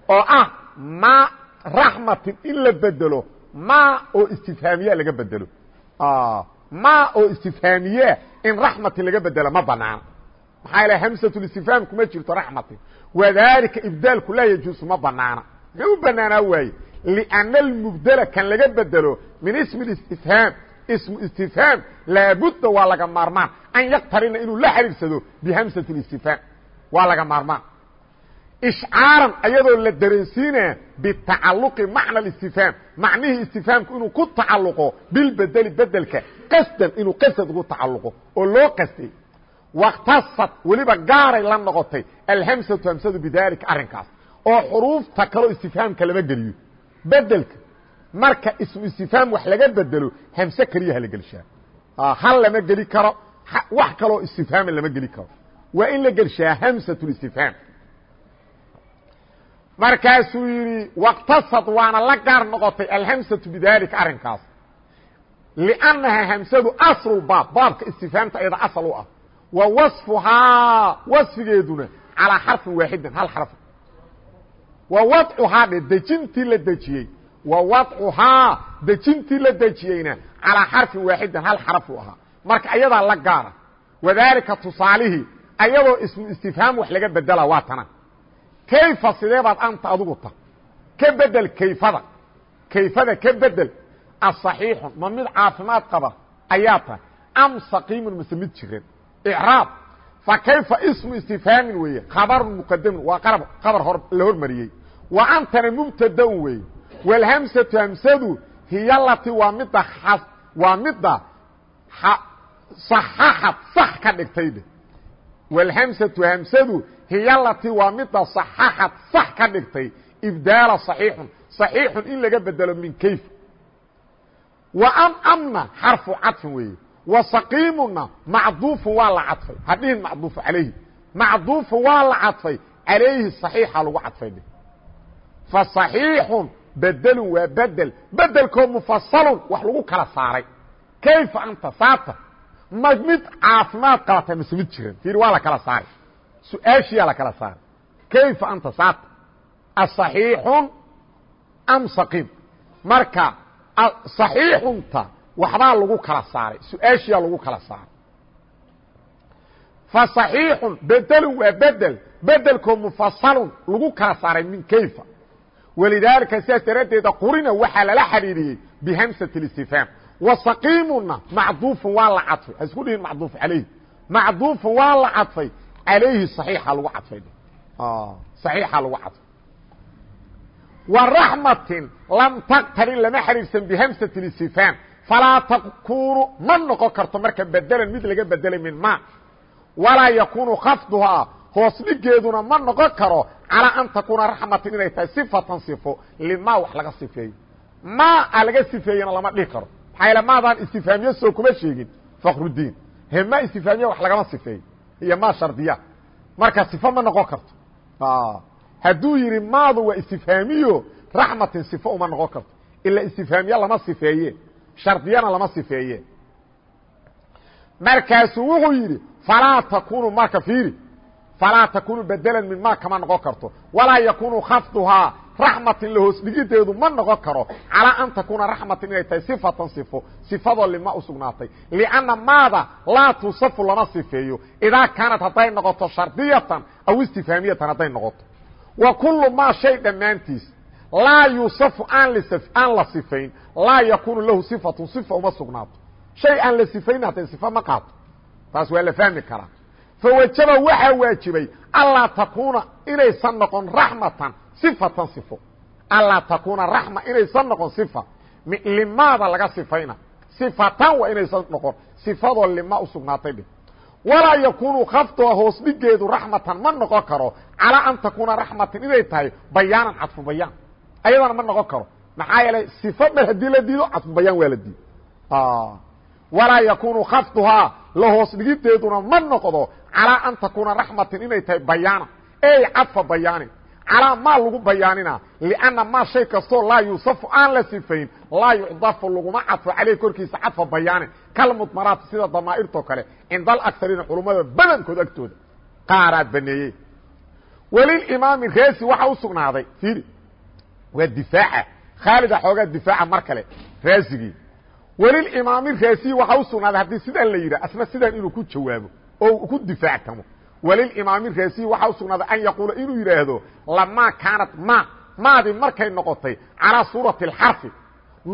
oo ah ma raxmatin in la bedelo ma oo istifhaamiya laga bedelo ma oo istifhaamiye in raxmatin laga bedelo ma banaana maxaa yaele hamsatulistifhaam kuma jirto raxmatin wadaalika ibdaalku laa yajuusu ma banaana muxuu u banaanaa waaye lianna almubdela kan laga bedelo min ismi istifhaam ismu istifhaam laabudda waa laga maarmaan an yaktarina inuu la xiriirsado bihamsati اlistifhaam waa laga maarmaan ishcaaran ayadoo la dareensiinaya bitacaluqi macna اlistifhaam macnihii istifhaamku inuu ku tacaluqo bilbedeli bedelka qasdan inuu qasad ugu tacaluqo oo loo qastay. Wakhtasad weliba gaaray la noqotay alhamsatu hamsadu bidalika arrinkaas oo xuruufta kaloo istifhaamka lama geliyo. Bedelka marka ismu istifhaam wax laga bedelo hamse keliyaha la gelshaa hal lama geli karo wax kaloo istifhaama lama geli karo. Waa in la gelshaa hamsatulistifhaam markaasuu yidhi waktasad waana la gaar noqotay alhamsatu bidalika arrinkaas. Liannaha hamsadu aslu baab baabka istifhaamta ayada asal u ah. Wa wasfuhaa wasfigeeduna calaa xarfin waaxidin hal xarf wa wadcuhaa dhe wa wadcuhaa dejintii la dejiyeyna calaa xarfin waaxidin hal xaraf u ahaa. Marka ayadaa la gaara. Wadaalika tusaalihii ayadoo ismu istifhaam wax laga bedela waa tana. Kayfa sidee baad anta adugu ta ka bedel kayfada. Kayfada ka bedel. Asaxiixun ma mid caafimaad qaba ayaa tahay am saqiimun mase mid jiran icraab fa kayfa ismu istifhaamin weeye? Khabarun muqadamun waa qabar la hormariyey. Wa antana mubtadaun weeye wاlhamsatu hamsadu hiy lati waa midda waa midda صaxaxad sax ka dhigtay dhe wاlhamsatu hamsadu hiy lati waa midda صaxaxad sax ka dhigtay ibdaala صaxiixun صaxiixun in laga bedelo min kayf wa am amna xarfu cadfin weeye wa saqiimuna macduufu waa la cadfay hadhihin macduufu calayhi macduufu waa la cadfay calayhi صaxiixa lagu cadfay dheh faصaxiixun bedelun waa bedel bedelkoo mufasalun wax lagu kala saaray kayfa anta saata ma mid caafimaad qaata mase mid jiran fiir waa la kala saaray su-aashiyaa la kala saaray kayfa anta saata aصaxiixun am saqiim marka صaxiixunta waxbaa lagu kala saaray su-aashiyaa lagu kala saaray faصaxiixun bedelun waa bedel bedelkoo mufasalun lagu kala saaray min kayfa walidaalika sidaas daraaddeeda qurina waxaa lala xidhiiriyey bihamsati اlistifhaam wasaqiimuna macduufun waa la cadfay. Ha isku dhihin macduuf alayhi macduufun waa la cadfay. Alayhi saiixa lagu cadfay. Ah. Saxiixa lagu cadfay. Wa raxmatin lam taqtalin lama xiriirsan bihamsati اlistifhaam falaa takunu ma noqon karto marka bedelan mid laga bedelay min ma. Walaa yakunu khafduhaa hoos dhigeeduna ma noqon karo calىa an takuuna raxmatan inay tahay صifatan صifo lima wax laga sifeeyo ma a laga sifeeyena lama dhihi karo maxaa yaele maadaan istifaamiye soo kuma sheegin fakrudiin he ma istifaamiye wax lagama sifeeyo iyo ma shardiya marka sifo ma noqon karto hadduu yihi maadu waa istifhaamiyo raxmatin sifo uma noqon karto ila istifhaamiye lama sifeeye shardiyana lama sifeeye markaasuu wuxuu yidhi falaa takunu marka fiiri falaa takunu bedela min ma kama noqon karto walaa yakunu khafduhaa raxmatin lahoos dhigideedu ma noqon karo calaa an takuuna raxmatin inay tahay sifatan sifo sifadoo lima u sugnaatay lianna maada laa tusafu lama sifeeyo idaa kaanat hadday noqoto shardiyatan aw istifhaamiyatan hadday noqoto wa kulu maa shay dhammaantiis laa yuusafu aan la sifayn laa yakunu lahu sifatun sifa uma sugnaato shay aan la sifayn haddee sifa ma qaato taas waa la fahmi karaa fawajaba waxaa waajibay allaa takuuna inaysan noqon raxmatan sifatan sifo. Allaa takuuna raxma inaysan noqon sifa. Limaada laga sifayna. Sifatan waa inaysan noqon. Sifadoo lima u sugnaatay dhig walaa yakunu khafduha hoos dhigeedu raxmatan ma noqon karo. Calaa an takuuna raxmatan inay tahay bayaanan cadfu bayaan. Ayadana ma noqon karo. Maxaa yeelay sifo dhal haddii la diido cadfu bayaan waa la diido walaa yakunu khafduhaa la hoos dhigideeduna ma noqdo calaa an takuuna raxmatan inay tahay bayaana. Ey cadfa bayaanin calaa maa lagu bayaanina? Lianna maa shay kastoo laa yuusafu aan la sifayn laa yucdafu laguma cadfo caleyh korkiisa cadfa bayaanin kalmudmaraati sida damaa'irtoo kale cinda alakariina culummada badankood agtooda. Qaaraad baneeyey. Welilimaami reesi waxa u sugnaaday. Fiiri. Waa difaaca. Khaalida xoogaa difaaca mar kale. Raasigii welilimaami reesi waxa u sugnaaday. Haddii sidaan la yidhah asna sidaan inuu ku jawaabo oo ku difaactamo. Wlimaami raasiyi waxaa usugnaaday an yaquula inuu yidhaahdo lamaa kaanat ma maadii markay noqotay calaa suurati اxarfi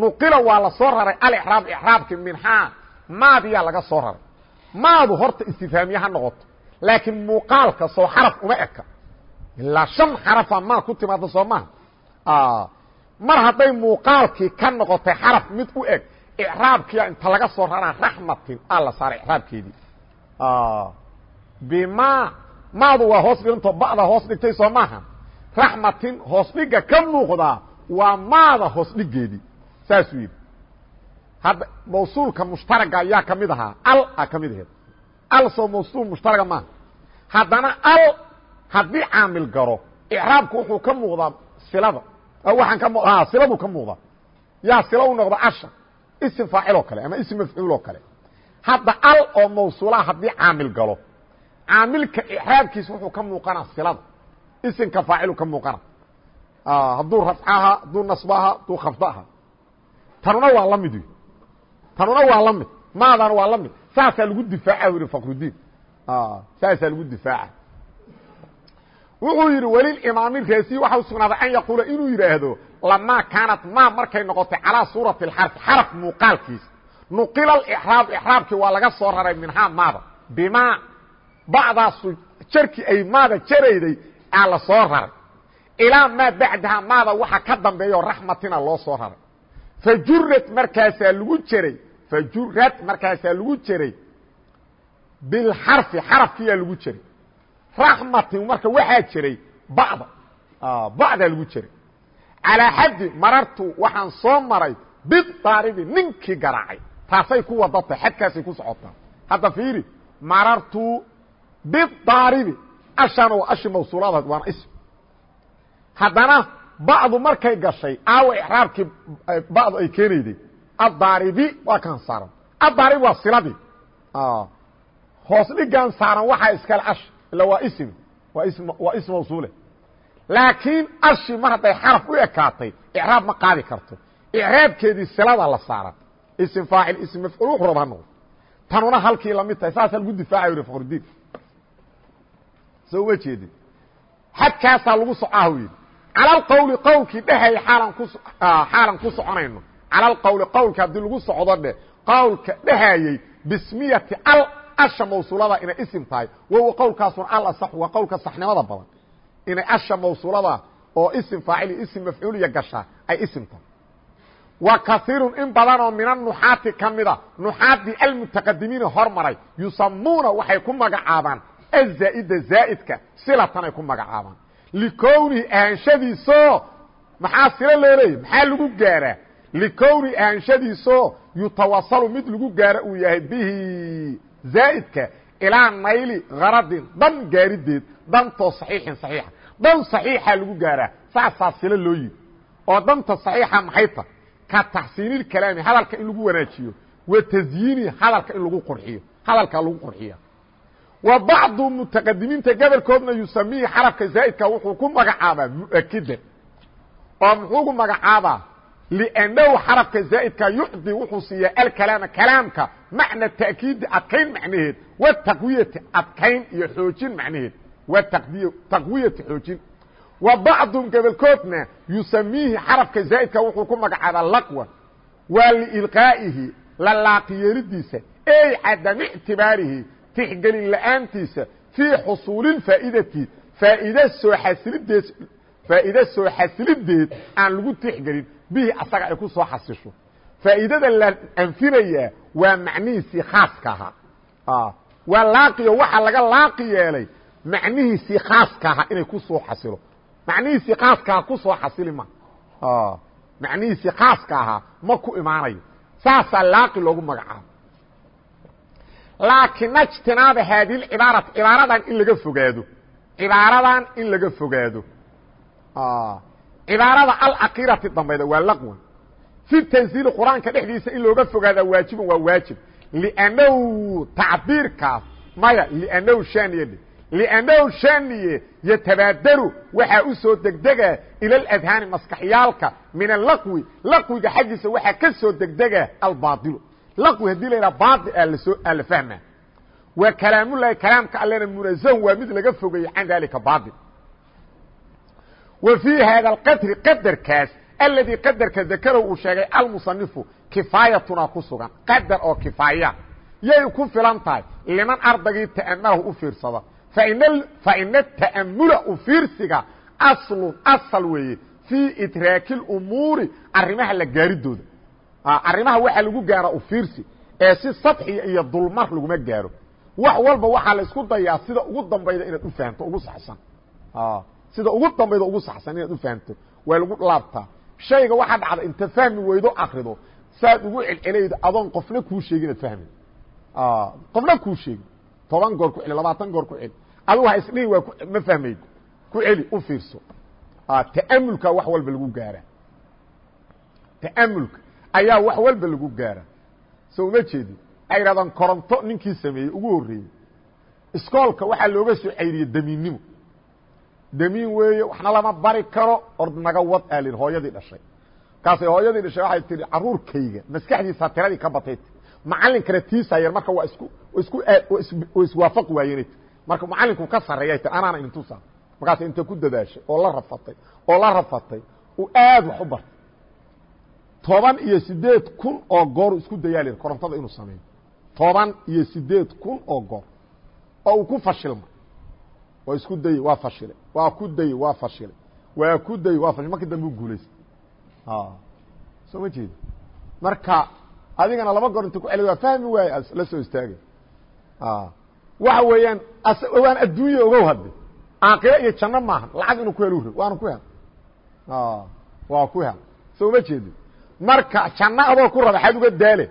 nuqila waa la soo raray alraab iraabki minhaa maadiyaa laga soo raray. Maadu horta istifhaamiye ha noqoto laakiin muuqaalka soo xaraf uma eka. Ilaa shan xarafa maa ku timaada soo maha mar hadday muuqaalkii ka noqotay xaraf mid u eg icraabkiia inta laga soo raraa raxmatin aa la saaray icraabkeedii bima maadu waa hoos dhigantoo ba'da hoos dhigtay soo maaha. Raxmatin hoos dhiga ka muuqdaa waa maada hoos dhigeedii saasuu yidhi. Hadda mawsuulka mushtaraga ayaa ka mid ahaa. Al a ka mid aheed al soo mawsuul mushtaraga maaha. Haddana al haddii caamil garo icraabku wuxuu ka muuqdaa silada. Waxaan ka siladu ka muuqdaa yaa sila u noqda asha. Isim faacil oo kale ama isim mafcuul oo kale hadda al oo mawsuulaha haddii caamil galo. Caamilka ixraabkiisa wuxuu ka muuqana silada. Isimka faacilu ka muuqana. Hadduu rafcaha hadduu nasbaha hadduu khafdaha. Tanuna waa la mid. Tanuna waa la mid. Maadana waa la mid. Saasaa lagu difaaca u yihi fakrudiin saasaa lagu difaaca. Wuxuu yidhi welilimaami reesi waxa u sugnaaday an yaquula inuu yidhaahdo lamaa kaanat ma markay noqotay calaa suurati اxarf xaraf muuqaalkiisa nuqila ixraab ixraabkii waa laga soo raray minhaa maada. Bima bacdaasu jarkii ay maada jarayday aa la soo raray. Ilaa maa bacdaha maada waxa ka dambeeyo raxmatina loo soo raray. Fajurad markaasaa lagu jeray fajurad markaasaa lagu jeray bilxarfi xarafkiyaa lagu jeray raxmatin marka waxaa jiray bacda bacdaa lagu jeray calaa xaddi marartu waxaan soo maray bidaaribi ninkii garaacay taasay ku wadata xadkaasay ku socotaa hadda fiiri marartu bidaaribi ashana waa ashi mawsuulaad waana ism haddana bacdu markay gashay aawa ixraabkii bacdu ay keenayday addaaribi waa kan saaran. Addaaribi waa siladii hoos dhigan saaran waxaa iskale ash ila waa ism waa ism waa ism mawsuule. Laakiin ashi mar hadday xaraf u ekaatay icraab ma qaadi karto. Icraabkeedii silada la saaran ism faacil ism mafcuul wuxuu raba ha noqdo tanuna halkii la mid tahay saasaa lagu difaacayo uri fakhrudiin soo uma jeedin xadkaasaa lagu socah u yidhi cala alqawli qowlkii dhehaya xaalan ku xaalan ku soconayno cala alqawli qowlka haddii lagu socdo dheh qowlka dhehayey bismiyati al asha mawsuulada inay isim tahay wawa qowlkaasuna al asax waa qowlka saxnimada badan inay asha mawsuulada oo isim faacili isim mafcuuliya gashaa ay isim tahay wa kaiirun in badanoo min anuxaati ka mida. Nuxaadii almutaqadimiina hormaray. Yusamuuna waxay ku magacaabaan. Azaa'ida zaa'idka silatan ay ku magacaabaan. Likownihi ahaanshadiisoo maxaa silo loo leeyay maxaa lagu gaaraa? Likownihi ahaanshadiisoo yutawasalu mid lagu gaaro uu yahay bihi zaa'idka ilaa nayli haradin dan gaarideed dantoo saxiixin saxiixa. Dan saxiixa lagu gaaraa. Saasaa silo loo yidhi. Oo danta saxiixa ka taxsiinilkalaami hadalka in lagu wanaajiyo wa tasyiini hadalka in lagu qurxiyo hadalka lagu qurxiya wa bacdu mutaqadimiinta gobolkoodna yusamihi xarafka zaa'idka wuxuu ku magacaabaa mu'akidan oo muxuu ku magacaabaa? Liannahu xarafka zaa'idka yucdi wuxuu siiyaa alkalaama kalaamka macna ta'kiidi adkayn macnaheed wa taqwiyati adkayn iyo xoojin macnaheed wa taqwiyati xoojin wa bacdum gobolkoodna yusamiihi xarafka zaa'idka wuxuu ku magacaabaa laqwan waa liilqaa'ihi la laaqiyeelidiisa ey cadami ictibaarihi tixgelin la'aantiisa fii xusuulilfaa'idati faa'iide soo xasilideed faa'iide soo xasilideed aan lagu tixgelin bihi asaga ay ku soo xasisho. Faa'iidada la anfinayaa waa macnihiisii khaaska ahaa. Waa laaqiyo waxaa laga laaqi yeelay macnihiisii khaaska ahaa inay ku soo xasilo macnihiisii khaaska ahaa ku soo xasili ma. Macnihiisii khaaska ahaa ma ku imaanayo. Saasaa laaqi loogu magacaabo. Laakina اجtinaaba haadi cibaarati cibaaradan in laga fogaado. Cibaaradan in laga fogaado. Cibaarada alakirati dambayda waa laqwan fi tanziili qur'aanka dhexdiisa in looga fogaadaa waajiban waa waajib. Lnnahu tacbiirkaas maya lnnahu shaniye lnnahu shaniye yatabaadaru waxaa u soo degdega ila اladhaani maskaxyaalka min alaqwi laqwiga xaggiisa waxaa ka soo degdega albaailo laqwi haddii la yidhaha baail aa la soo aa la fahma waa kalaamulahi kalaamka allena munazahun waa mid laga fogeeyey can dalika baail wa fii haada alqadri qadarkaas aladii qadarka dakarahu uu sheegay almusanifu kifaayatuna ku sugan qadar oo kifaaya yay ku filan tahay liman ardagii ta'amalahu u fiirsada faina ta'amula u fiirsiga aslun asal weeye fii idraaki lumuuri arrimaha la gaaridooda arrimaha waxaa lagu gaara u fiirsi ee si sadxiya iyo dulmar laguma gaaro wax walba waxaa la isku dayaa sida ugu dambayda inaad u fahamto ugu saxsan sida ugu dambayda ugu saxsan inaad u fahamto waa lagu laabtaa shayga waxaa dhacda inta fahmi weydo akrido saad ugu celcelaydo adoon qofna kuu sheegi inaad fahmi qofna kuu sheegi toban goor ku celi labaatan goor ku celi adigu ha isdhihi waa ma fahmayd? Ku celi u fiirso. Ta'amulka wax walba lagu gaara. Ta'amulka ayaa wax walba lagu gaara. So uma jeedin ay yidhahdaan koronto ninkii sameeyey ugu horreeyey. Iskoolka waxaa looga soo cayriyey damiinnimo damiin weeye waxna lama bari karo ord naga wad aalin hooyadii dhashay. Markaasay hooyadii dhashay waxay tihi caruurkayga maskaxdiisa tiradii ka batay macallinkana tiisayeen marka waa isku isku iswaafaq waayeen marka macallinku ka sarreeyay ti anaana intusa markaas inta ku dadaashay oo la rafatay oo la rafatay uu aad wax u bartay. Toban iyo sideed kun oo goor isku dayaa korontada inuu sameeyo toban iyo sideed kun oo goor. Oo uu ku fashilmay. Waa isku dayey waa fashilay. Waa ku dayey waa fashilay. Waa ku dayey waa fashilay. Marka dambe u guulaystay. Soo ma jeedi marka adigana laba goor ku celi fahmi waaye la soo istaagay. Waxa weeyaan waan adduunya ogow hadde aakiro iyo janno maaha lacag inuu ku rab waana ku hel. Waa ku hel. Soo ma jeedi marka janno adoo ku raba xad uga daale.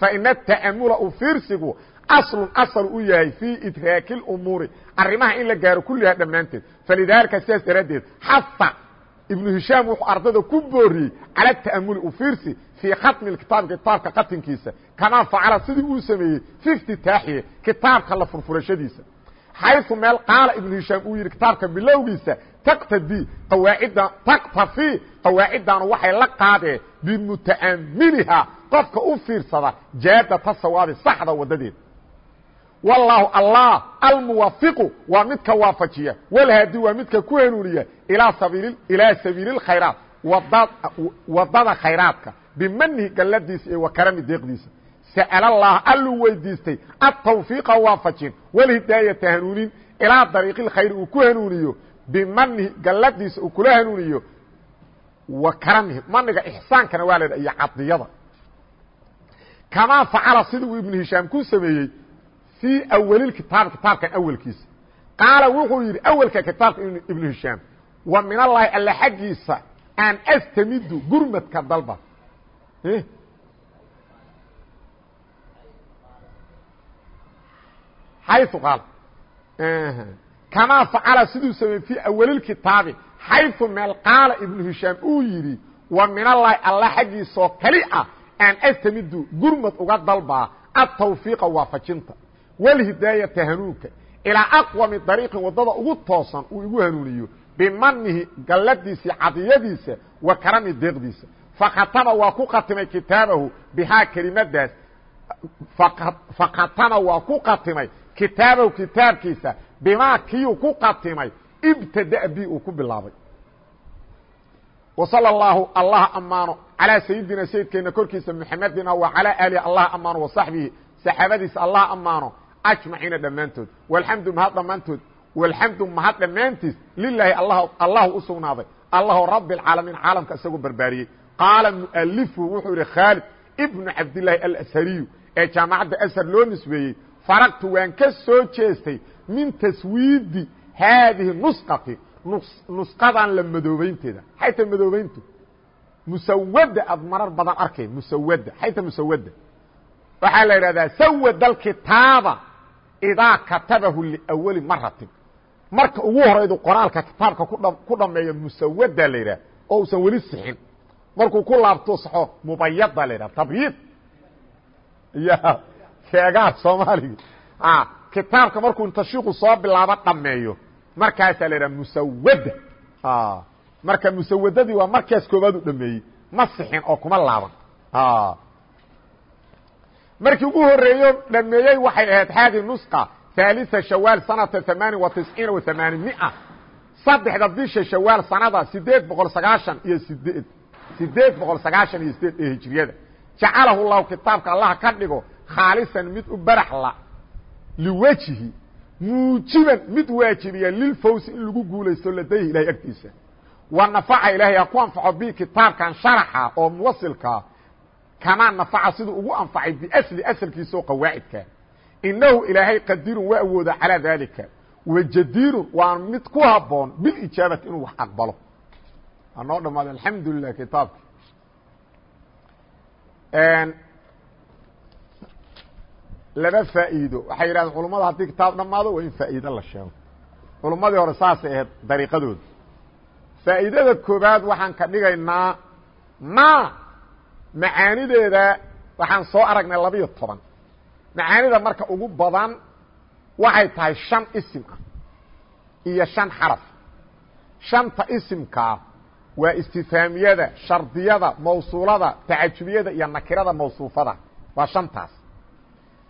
Faina ata'amula u fiirsigu aslun asal u yahay fii idraaki اlumuuri arrimaha in la gaaro kullihaa dhammaanteed. Falidaalika sidaas daraaddeed xafa ibnu hishaam wuxuu ardayda ku booriyey cala ta'amuli fii khatmi kitaab kitaabka qatinkiisa kamaa facala sidii uu sameeyey fi iftitaaxihi kitaabka la furfurashadiisa xayثu meel qaala ibnu hishaam uu yidhi kitaabka bilowgiisa taqtadii qawaacidda taktafi qawaaciddaanu waxay la qaadeen bimuta'amiliha qofka u fiirsada jaadata sawaabi saxda wadadeeda wallaahu allah almuwafiqu waa midka waafajiya walhaadi waa midka ku hanuuniya ilaa sabiili اkhayraat waddada khayraadka. Bimanihi galladiisa iyo wakarami deeqdiisa. Sa'l allah alluu weydiistay atawfiiqa waafajin walhidaayata hanuunin. Ilaa dariiqi اkhayri uu ku hanuuniyo. Bimanihi galladiisa uu kula hanuuniyo. Wa maniga ixsaankana waa la iyo cadiyada. Kamaa facala sida uu ibnu hishaam ku sameeyey fii awali kitaabi kitaabkan awelkiisa qaala wuxuu yidhi awelka kitaabka ibnu hishaam wa min allahi alla xaggiisa aan astamidu gurmadka dalba. Xayu qaal kamaa facala siduu sameeyey fii awali kitaabi xayu meel qaala ibnu hishaam uu yidhi wa min allahi alla xaggiisaoo kali ah aan astamidu gurmad uga dalbaa atawfiiqa waafajinta walhidaayata hanuunka ilaa aqwami dariiqin waddada ugu toosan uu igu hanuuniyo bimanihi galladiisa cadiyadiisa wa karami deeqdiisa fakhatama waa ku khatimay kitaabahu bihaa kelimadaas fakhatama waa ku khatimay kitaabahu kitaabkiisa bimaa kiyuu ku khatimay ibtada bi uu ku bilaabay وصلى الله allah amaano calىa sayidina sayidkeena korkiisa mxamedina wa calىa alihi allah amaano وaصaxbihi saxaabadiisa allah amaano ajmaciina dhammaantood walxamdu mahad dhammaantood walxamdu mahad dhammaantiis lilaahi allah u sugnaaday allaho rabi اcaalamiin caalamka isagoo barbaariyey qaala mualifu wuxuu yihi khaalid ibnu cabdilaahi alashariyu ee jaamacadda ashar loo nisbeeyey faragtu waan ka soo jeestay min taswiidi haadihi nusqati nusqadan la madoobeynteeda xayta madoobeyntu musawada aad marar badan arkay musawada xayta musawada waxaa la idhahdaa sawad alkitaaba idaa katabahu liawali maratin marka ugu horaydu qoraalka kitaabka ku dhameeyo musawada la yidhaha oo usan weli sixin. Markuu ku laabto saxo mubayada la yidhaha tabyiid ya sheegaad soomaaliga kitaabka markuu tashiiku soo bilaabo dhameeyo markaasaa la idhaha musawada. Marka musawadadii waa markaas koobaad u dhameeyey ma sixin oo kuma laaban. Markii ugu horeeyo dhameeyey waxay ahayd haadi nusqa ثالثa shawaal sanata ثamaani wa tisciina wa ثamaani mia saddexda bisha shawaal sanada sideed boqol sagaashan iyo sideed sideed boqol sagaashan iyo sideed ee hijriyada jacalahu lahu kitaabka allah ka dhigo khaalisan mid u baraxla liwejhi muujiban mid waajibiya lilfawsi in lagu guulaysto ladayhi ilahay agtiisa wa nafaca ilaahay ha ku anfaco bi kitaabkan sharaxa oo muwasilkaa kamaa nafaca siduu ugu anfacay biasli asalkiisa oo qawaacidka inahu ilaahay qadirun waa awooda calaa daalika. Wajadiirun waa mid ku haboon bilijaabati inuu wax aqbalo. Anoo dhamaada alxamdu lilah kitaabki laba faa'iido. Waxay yidhahdeen culummada haddii kitaab dhammaado waa in faa'iido la sheego. Culummadii hore saasay ahayd dariiqadooda faa'iidada koobaad waxaan ka dhigaynaa ma macaanideeda waxaan soo aragnay labiyo toban macaanida marka ugu badan waxay tahay shan isim iyo shan xaraf. Shanta isimkaa waa istifaamiyada shardiyada mawsuulada tacajubiyada iyo nakirada mawsuufada. Waa shantaas.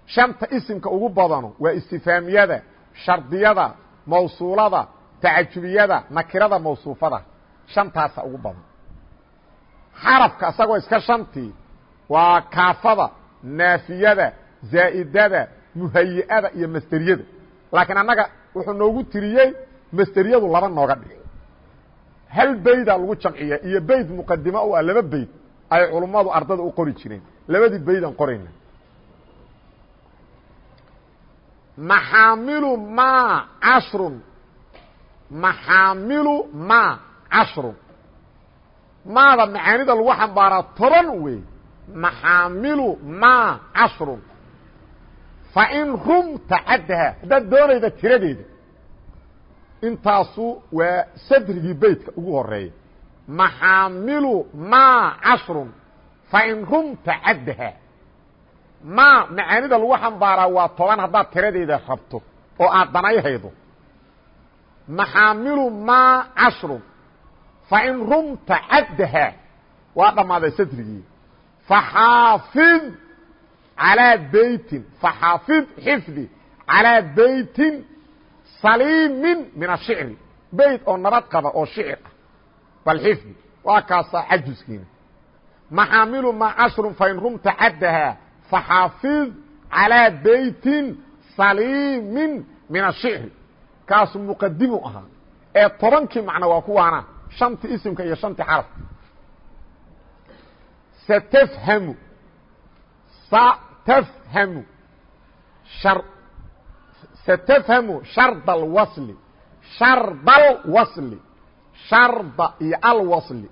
Shanta isimka ugu badano waa istifaamiyada shardiyada mawsuulada tacajubiyada nakirada mawsuufada. Shantaasa ugu badan. Xarafka isagoo iska shantii waa kaafada naafiyada zaa'idada muhayi'ada iyo masteriyada. Laakiin annaga wuxuu noogu tiriyey masteriyadu laba nooga dhigay. Hal beydaa lagu jamciya iyo beyd muqadimo u ah laba beyd ay culummadu ardada u qori jireen. Labadii beydaan qorayna. Maxaamilu ma cashrun. Maxaamilu ma cashrun. Maada macaanida lagu xambaaraa toban wey maxaamilu ma cashrun fain rumta caddaha haddaad doonayda tiradeeda intaasu waa sadrigii beytka ugu horreeya maxaamilu ma cashrun fain rumta caddaha ma macaanida lagu xambaaraa waa toban haddaad tiradeeda rabto oo aad danayhaydo maxaamilu ma cashrun fain rumta caddaha waa dhammaaday sadrigii faxaafid calىa beytin faxaafid xifdi calىa beytin saliimin min ashicri beyt oo nabad qaba oo shicir ah bal xifdi waa kaasaa cajuskiina maxaamilu ma cashrun fain rumta caddaha faxaafid calىa beytin saliimin min ashicri kaasu muqadimu ahaa ee tobankii macno waa kuwaana shantii isimka iyo shantii xarafka satfhamu satfhamu satfhamu shard alwasli shard alwasli sharda iyo alwasli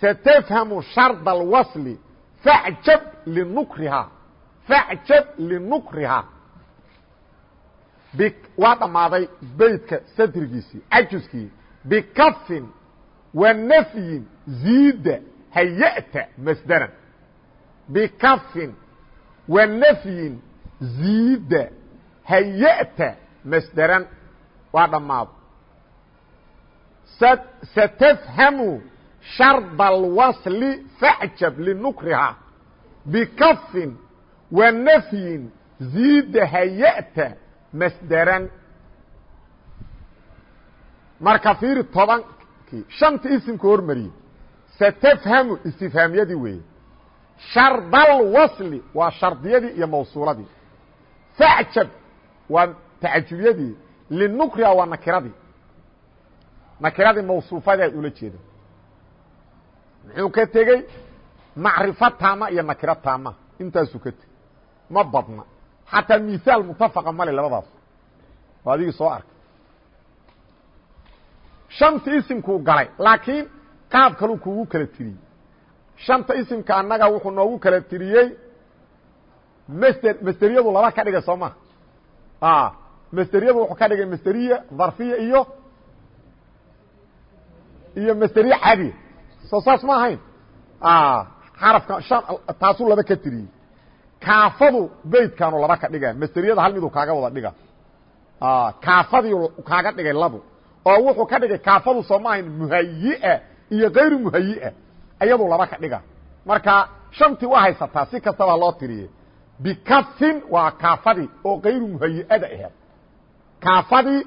satfhamu shard alwasli facjab linukrihaa facjab linukrihaa waa dhammaaday beytka sadrigiisii cajuskii bikafin wa nafyin ziida hayata masdaran bikafin wa nafyin ziida hayata masdaran waa dhammaado satfhamu sharda alwasli facjab linukrihaa bikafin wa nafyin ziida hayata masdaran marka fiiri tobankii shanta isimka hormariyey satfhamu istifhaamyadii weeye shardalwasli waa shardiyadii iyo mawsuuladii. Facjab waa tacajubiyadii linukriha waa nakiradii. Nakiradii mawsuufadii aad ula jeeda muxuu ka tegey? Macrifo taama iyo nakiro taama. Intaasuu ka tegey. Ma badna. Xataa mihaal mutafaqa male labadaas. Oo adigii soo arkay. Shanta isimkuu galay laakiin qaab kaluu kugu kala tiriyey shanta isimka annaga wuxuu noogu kala tiriyey. Mster masteriyadu laba ka dhigay soo ma? Masteriyadu wuxuu ka dhigay masteriya dharfiya iyo iyo masteriye cadiya soo saas ma ahayn. Xarafka shan taasuu laba ka tiriyey. Kaafadu beytkaanu laba ka dhiga masteriyada hal miduu kaaga wada dhiga kaafadii kaaga dhigay labo oo wuxuu ka dhigay kaafadu soo ma ahayn muhayia iyo kayru muhayia iyaduu laba ka dhiga. Marka shantii waa haysataa si kastaba loo tiriye bikafin waa kaafadii oo kayru muhayiada aheed. Kaafadii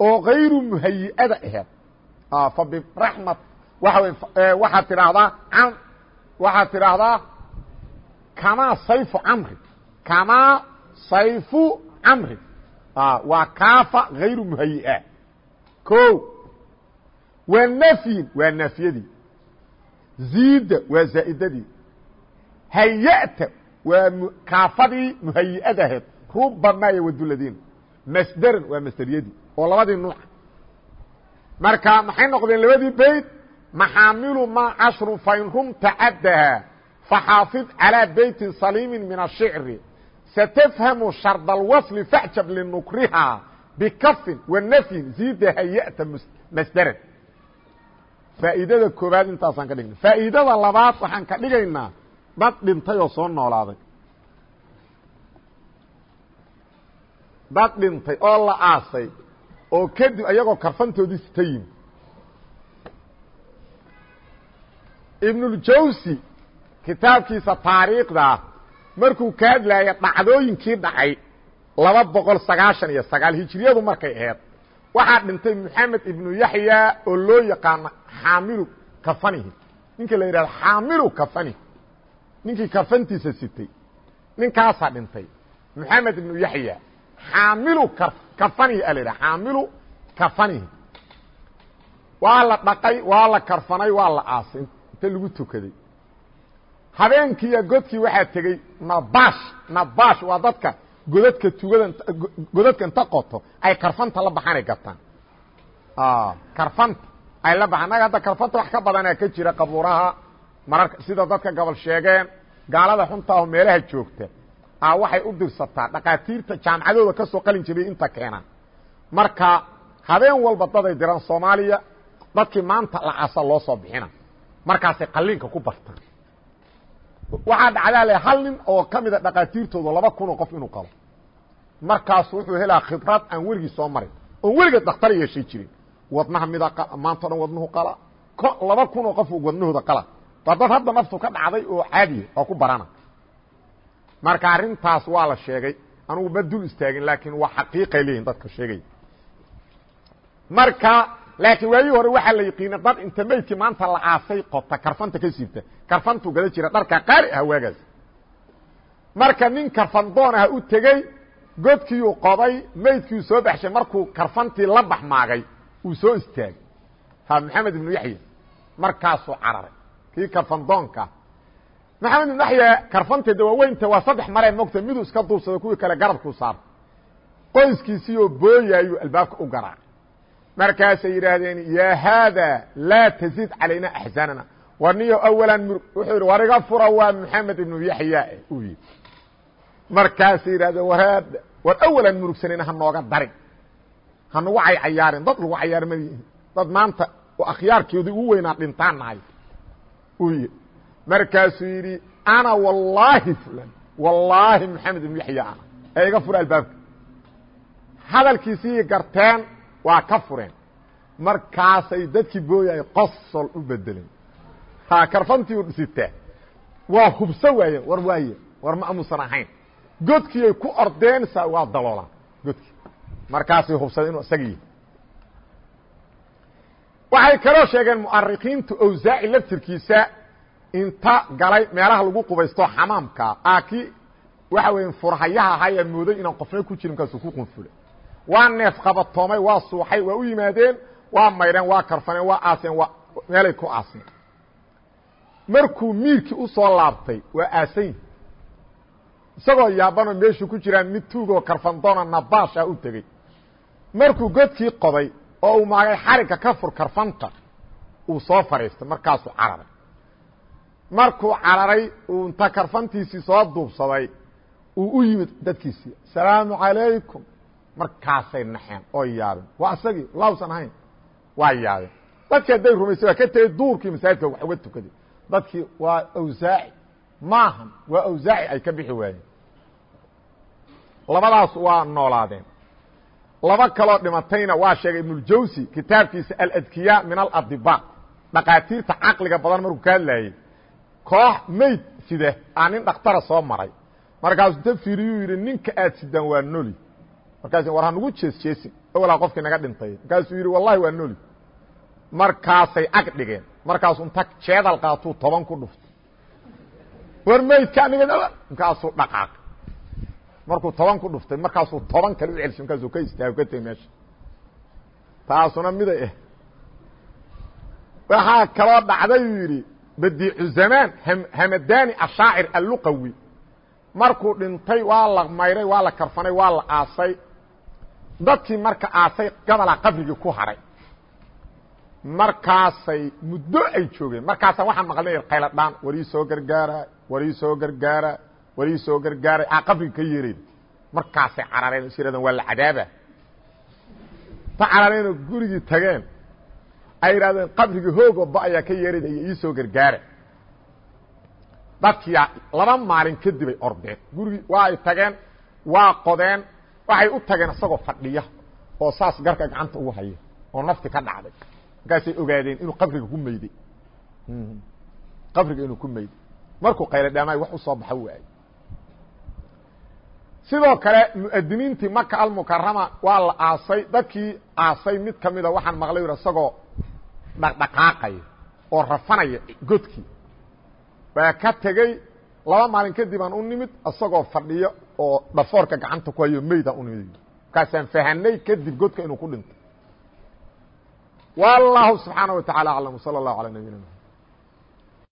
oo kayru muhayiada aheed. Fa biraxmat waa w waxaad tidhaahdaa am waxaad tidhaahdaa kamaa sayfu camri kamaa sayfu camri waa kaafa hayru muhayia o waa nafyin waa naafyadii ziida waa zaa'idadii hayata waa kaafadii muhayi'ad ahayd rubamaa yawaduladiin masderan waa masderiyadii oo labadii nuuc marka maxay noqdeen labadii beyt maxaamilu ma cashru fain rumta caddaha faxaafid calىa beyti saliimi min الshicri satfhamu shard اlwصl faxjab linukriha bikafin wanafyin ziida hayata masderan faa'iidada koobaad intaasaan ka dhigna faa'iidada labaad waxaan ka dhigaynaa dad dhintay oo soo noolaaday. Dad dhintay oo la aasay oo kadib ayagoo karfantoodii sita yimi ibnuljawsi kitaabkiisa taariikhdaa markuu ka hadlaaya dhacdooyinkii dhacay laba boqol sagaashan iyo sagaal hijriyadu markay aheyd waxaa dhintay moxamed ibnu yaxya oo loo yaqaano xaamilu kafanihi. Ninka la yidhahdo xaamilu kafanihi. Ninkii kafantiisa sitay. Ninkaasaa dhintay. Moxamed ibnu yaxya xaamilu kafanihi a la yidhaha xaamilu kafanihi. Waa la dhaqay waa la karfanay waa la aasay inta lagu tukaday. Habeenkiiya godkii waxaa tegey nabash nabash waa dadka godadka tugada godadka inta qoto ay karfanta la baxaan ay gataan karfanta ay la baxaan. Naga hadda karfanta wax ka badanaa ka jira qabuuraha mararka sida dadka gobol sheegeen gaalada xuntaaho meelaha joogta a waxay u dirsataa dhaqaatiirta jaamacadooda ka soo qalin jabiyey inta keenaan. Marka habeen walba daday diraan soomaaliya dadkii maanta lacasa loo soo bixina. Markaasay qalliinka ku bartaan waxaa dhacdaa le hal nin oo ka mida dhaqaatiirtooda laba kun oo qof inuu qabo. Markaasu wuxuu helaa khibrad aan weligii soo marin. Oon weligeed dhakhtar yeeshay jirin. Wadnaha mida maanta o dhan wadnuhu qala. Laba kun oo qof wadnahooda qala. Waa hadda naftu ka dhacday oo caadiya oo ku barana. Marka arrintaas waa la sheegay. Anugu ma dul istaagin laakiin waa xaqiiqay leeyihiin dadka sheegaya marka laakiin waagii hore waxaa la yiqiina dad inta meydkii maanta la aasay qota karfanta ka siibta. Karfantuu gala jira dharka qaali ah waagaas. Marka nin karfandoon ah u tegey godkiiuu qoday meydkiiu soo baxshay markuu karfantii la baxmaagay uu soo istaagay. Ha maxamed ibnu yaxya markaasuu cararay. Kii karfandoonka maxamed ibnu yaxya karfanteeda waaweynta waa saddex maree mogta miduu iska duubsado kuwii kale garabkuu saarta qoyskiisii oo booyaayuu albaabka u garaacay markaasay yidhaahdeen yaa haada laa tazid calayna axzaanana war niyo awalan murug wuxuu yidhi war iga fura waa maxamed ibnu yaxya yidhi. Markaasay yidhahdeen war war awalan murugsanayna ha nooga darin. Ha nagu caycayaarin dad lagu cayaar madihin dad maanta oo ugu weynaa dhintaan nahay. Yidhi. Markaasuu yidhi ana wallaahi fulan wallaahi maxamed ibnu yaxya ana ee iga fura albaabka. Hadalkiisii garteen waa ka fureen. Markaasay dadkii booyay qosol u bedeleen karfantii u sitaa waa hubso waayeen war waaye war ma amuusan ahayn. Godkiiay ku ordeen sa waa daloolaan godkii. Markaasay hubsadeen inuu isaga yihi waxay kaloo sheegeen mu'arikiintu awsaaci laftirkiisa inta galay meelaha lagu qubaysto xamaamka. Aki waxa weya furhayaha ahayaa mooday inaan qofna ku jirin kaasuu ku qunfulay waa neef qabatoomay waa suuxay waa u yimaadeen waa maydheen waa karfaneen waa aaseen waa meelay ku aaseen. Markuu miirkii u soo laabtay waa aasayn. Isagoo yaabanoo meeshuu ku jiraan mid tuugoo karfandoona nabaasha u tegey. Markuu godkii qoday oo uu maagay xarigga ka fur karfanta uu soo fadhiistay markaasuu cararay. Markuu cararay uu inta karfantiisii soo duubsaday uu u yimid dadkiisii asalaamu calaykum markaasay naxeen. Oo yaabeen waa isagii lausan ahayn. Waa yaabeen dadkii hadday rumaysay waa ka tegey duurkii masaajidka wax uga tukaday dadkii waa awsaaci. Maahan waa awsaaci ay ka bixi waayeen. Labadaas waa noolaadeen. Laba kaloo dhimatayna waa sheegay ibnuljawsi kitaabkiisa aladkiya min aladiba dhaqaatiirta caqliga badan markuu ka hadlayey koox mayd side aa nin dhakhtara soo maray. Markaasuu ta fiiriyuu yidhi ninka aad sidaan waa noli markaas war hanugu jees jeesin awalaa qofkii naga dhintay. Markaasuu yidhi wallahi waa noli. Markaasay ag dhigeen. Markaasuu inta jeedal qaatuu toban ku dhuftay war maydka aniga markaasuu dhaqaaq. Markuu toban ku dhuftay markaasuu toban kale u celshay markaasuu ka istaago ka tegey meesha. Taasuna miday ah waxaa kaloo dhacday uu yidhi badiicu zamaan hamadani ashaacir alluqawi. Markuu dhintay waa la mayray waa la karfanay waa la aasay dadkii marka aasay gabalaa qabrigii ku haray. Markaasay muddo ay joogeen. Markaasa waxaan maqlnay qayladhaan war ii soo gargaara war ii soo gargaara war ii soo gargaaray a qabriga ka yeereen. Markaasay carareen yidhahdeen waa la cadaaba. Ta carareenoo gurigii tageen ay yidhahdeen qabrigii hoogoo ba ayaa ka yeerayda iyo ii soo gargaara. Dadkiyaa laba maalin kadib ay ordeen. Gurigii waa ay tageen waa qodeen waxay u tageen isagoo fadhiya oo saas garka gacanta ugu haya oo nafti ka dhacday. Markaasay ogaadeen inuu qabriga ku meyday qabriga inuu ku meyday markuu qaylo dhaamaay wax u soo baxa waayey. Sidoo kale mu'adiniintii maka almukarama waa la aasay dadkii aasay mid ka mida waxaan maqlay yidhi isagoo dhaqdhaqaaqaya oo rafanaya godkii. Waa ka tegey laba maalin kadib aan u nimid isagoo fadhiyo oo dhafoorka gacanta ku hayo meydaan u nimid markaasaan fahanay kadib godka inuu ku dhintay wallahu subxaanaه wa taعalى aclam wslى اllah alى nabiyina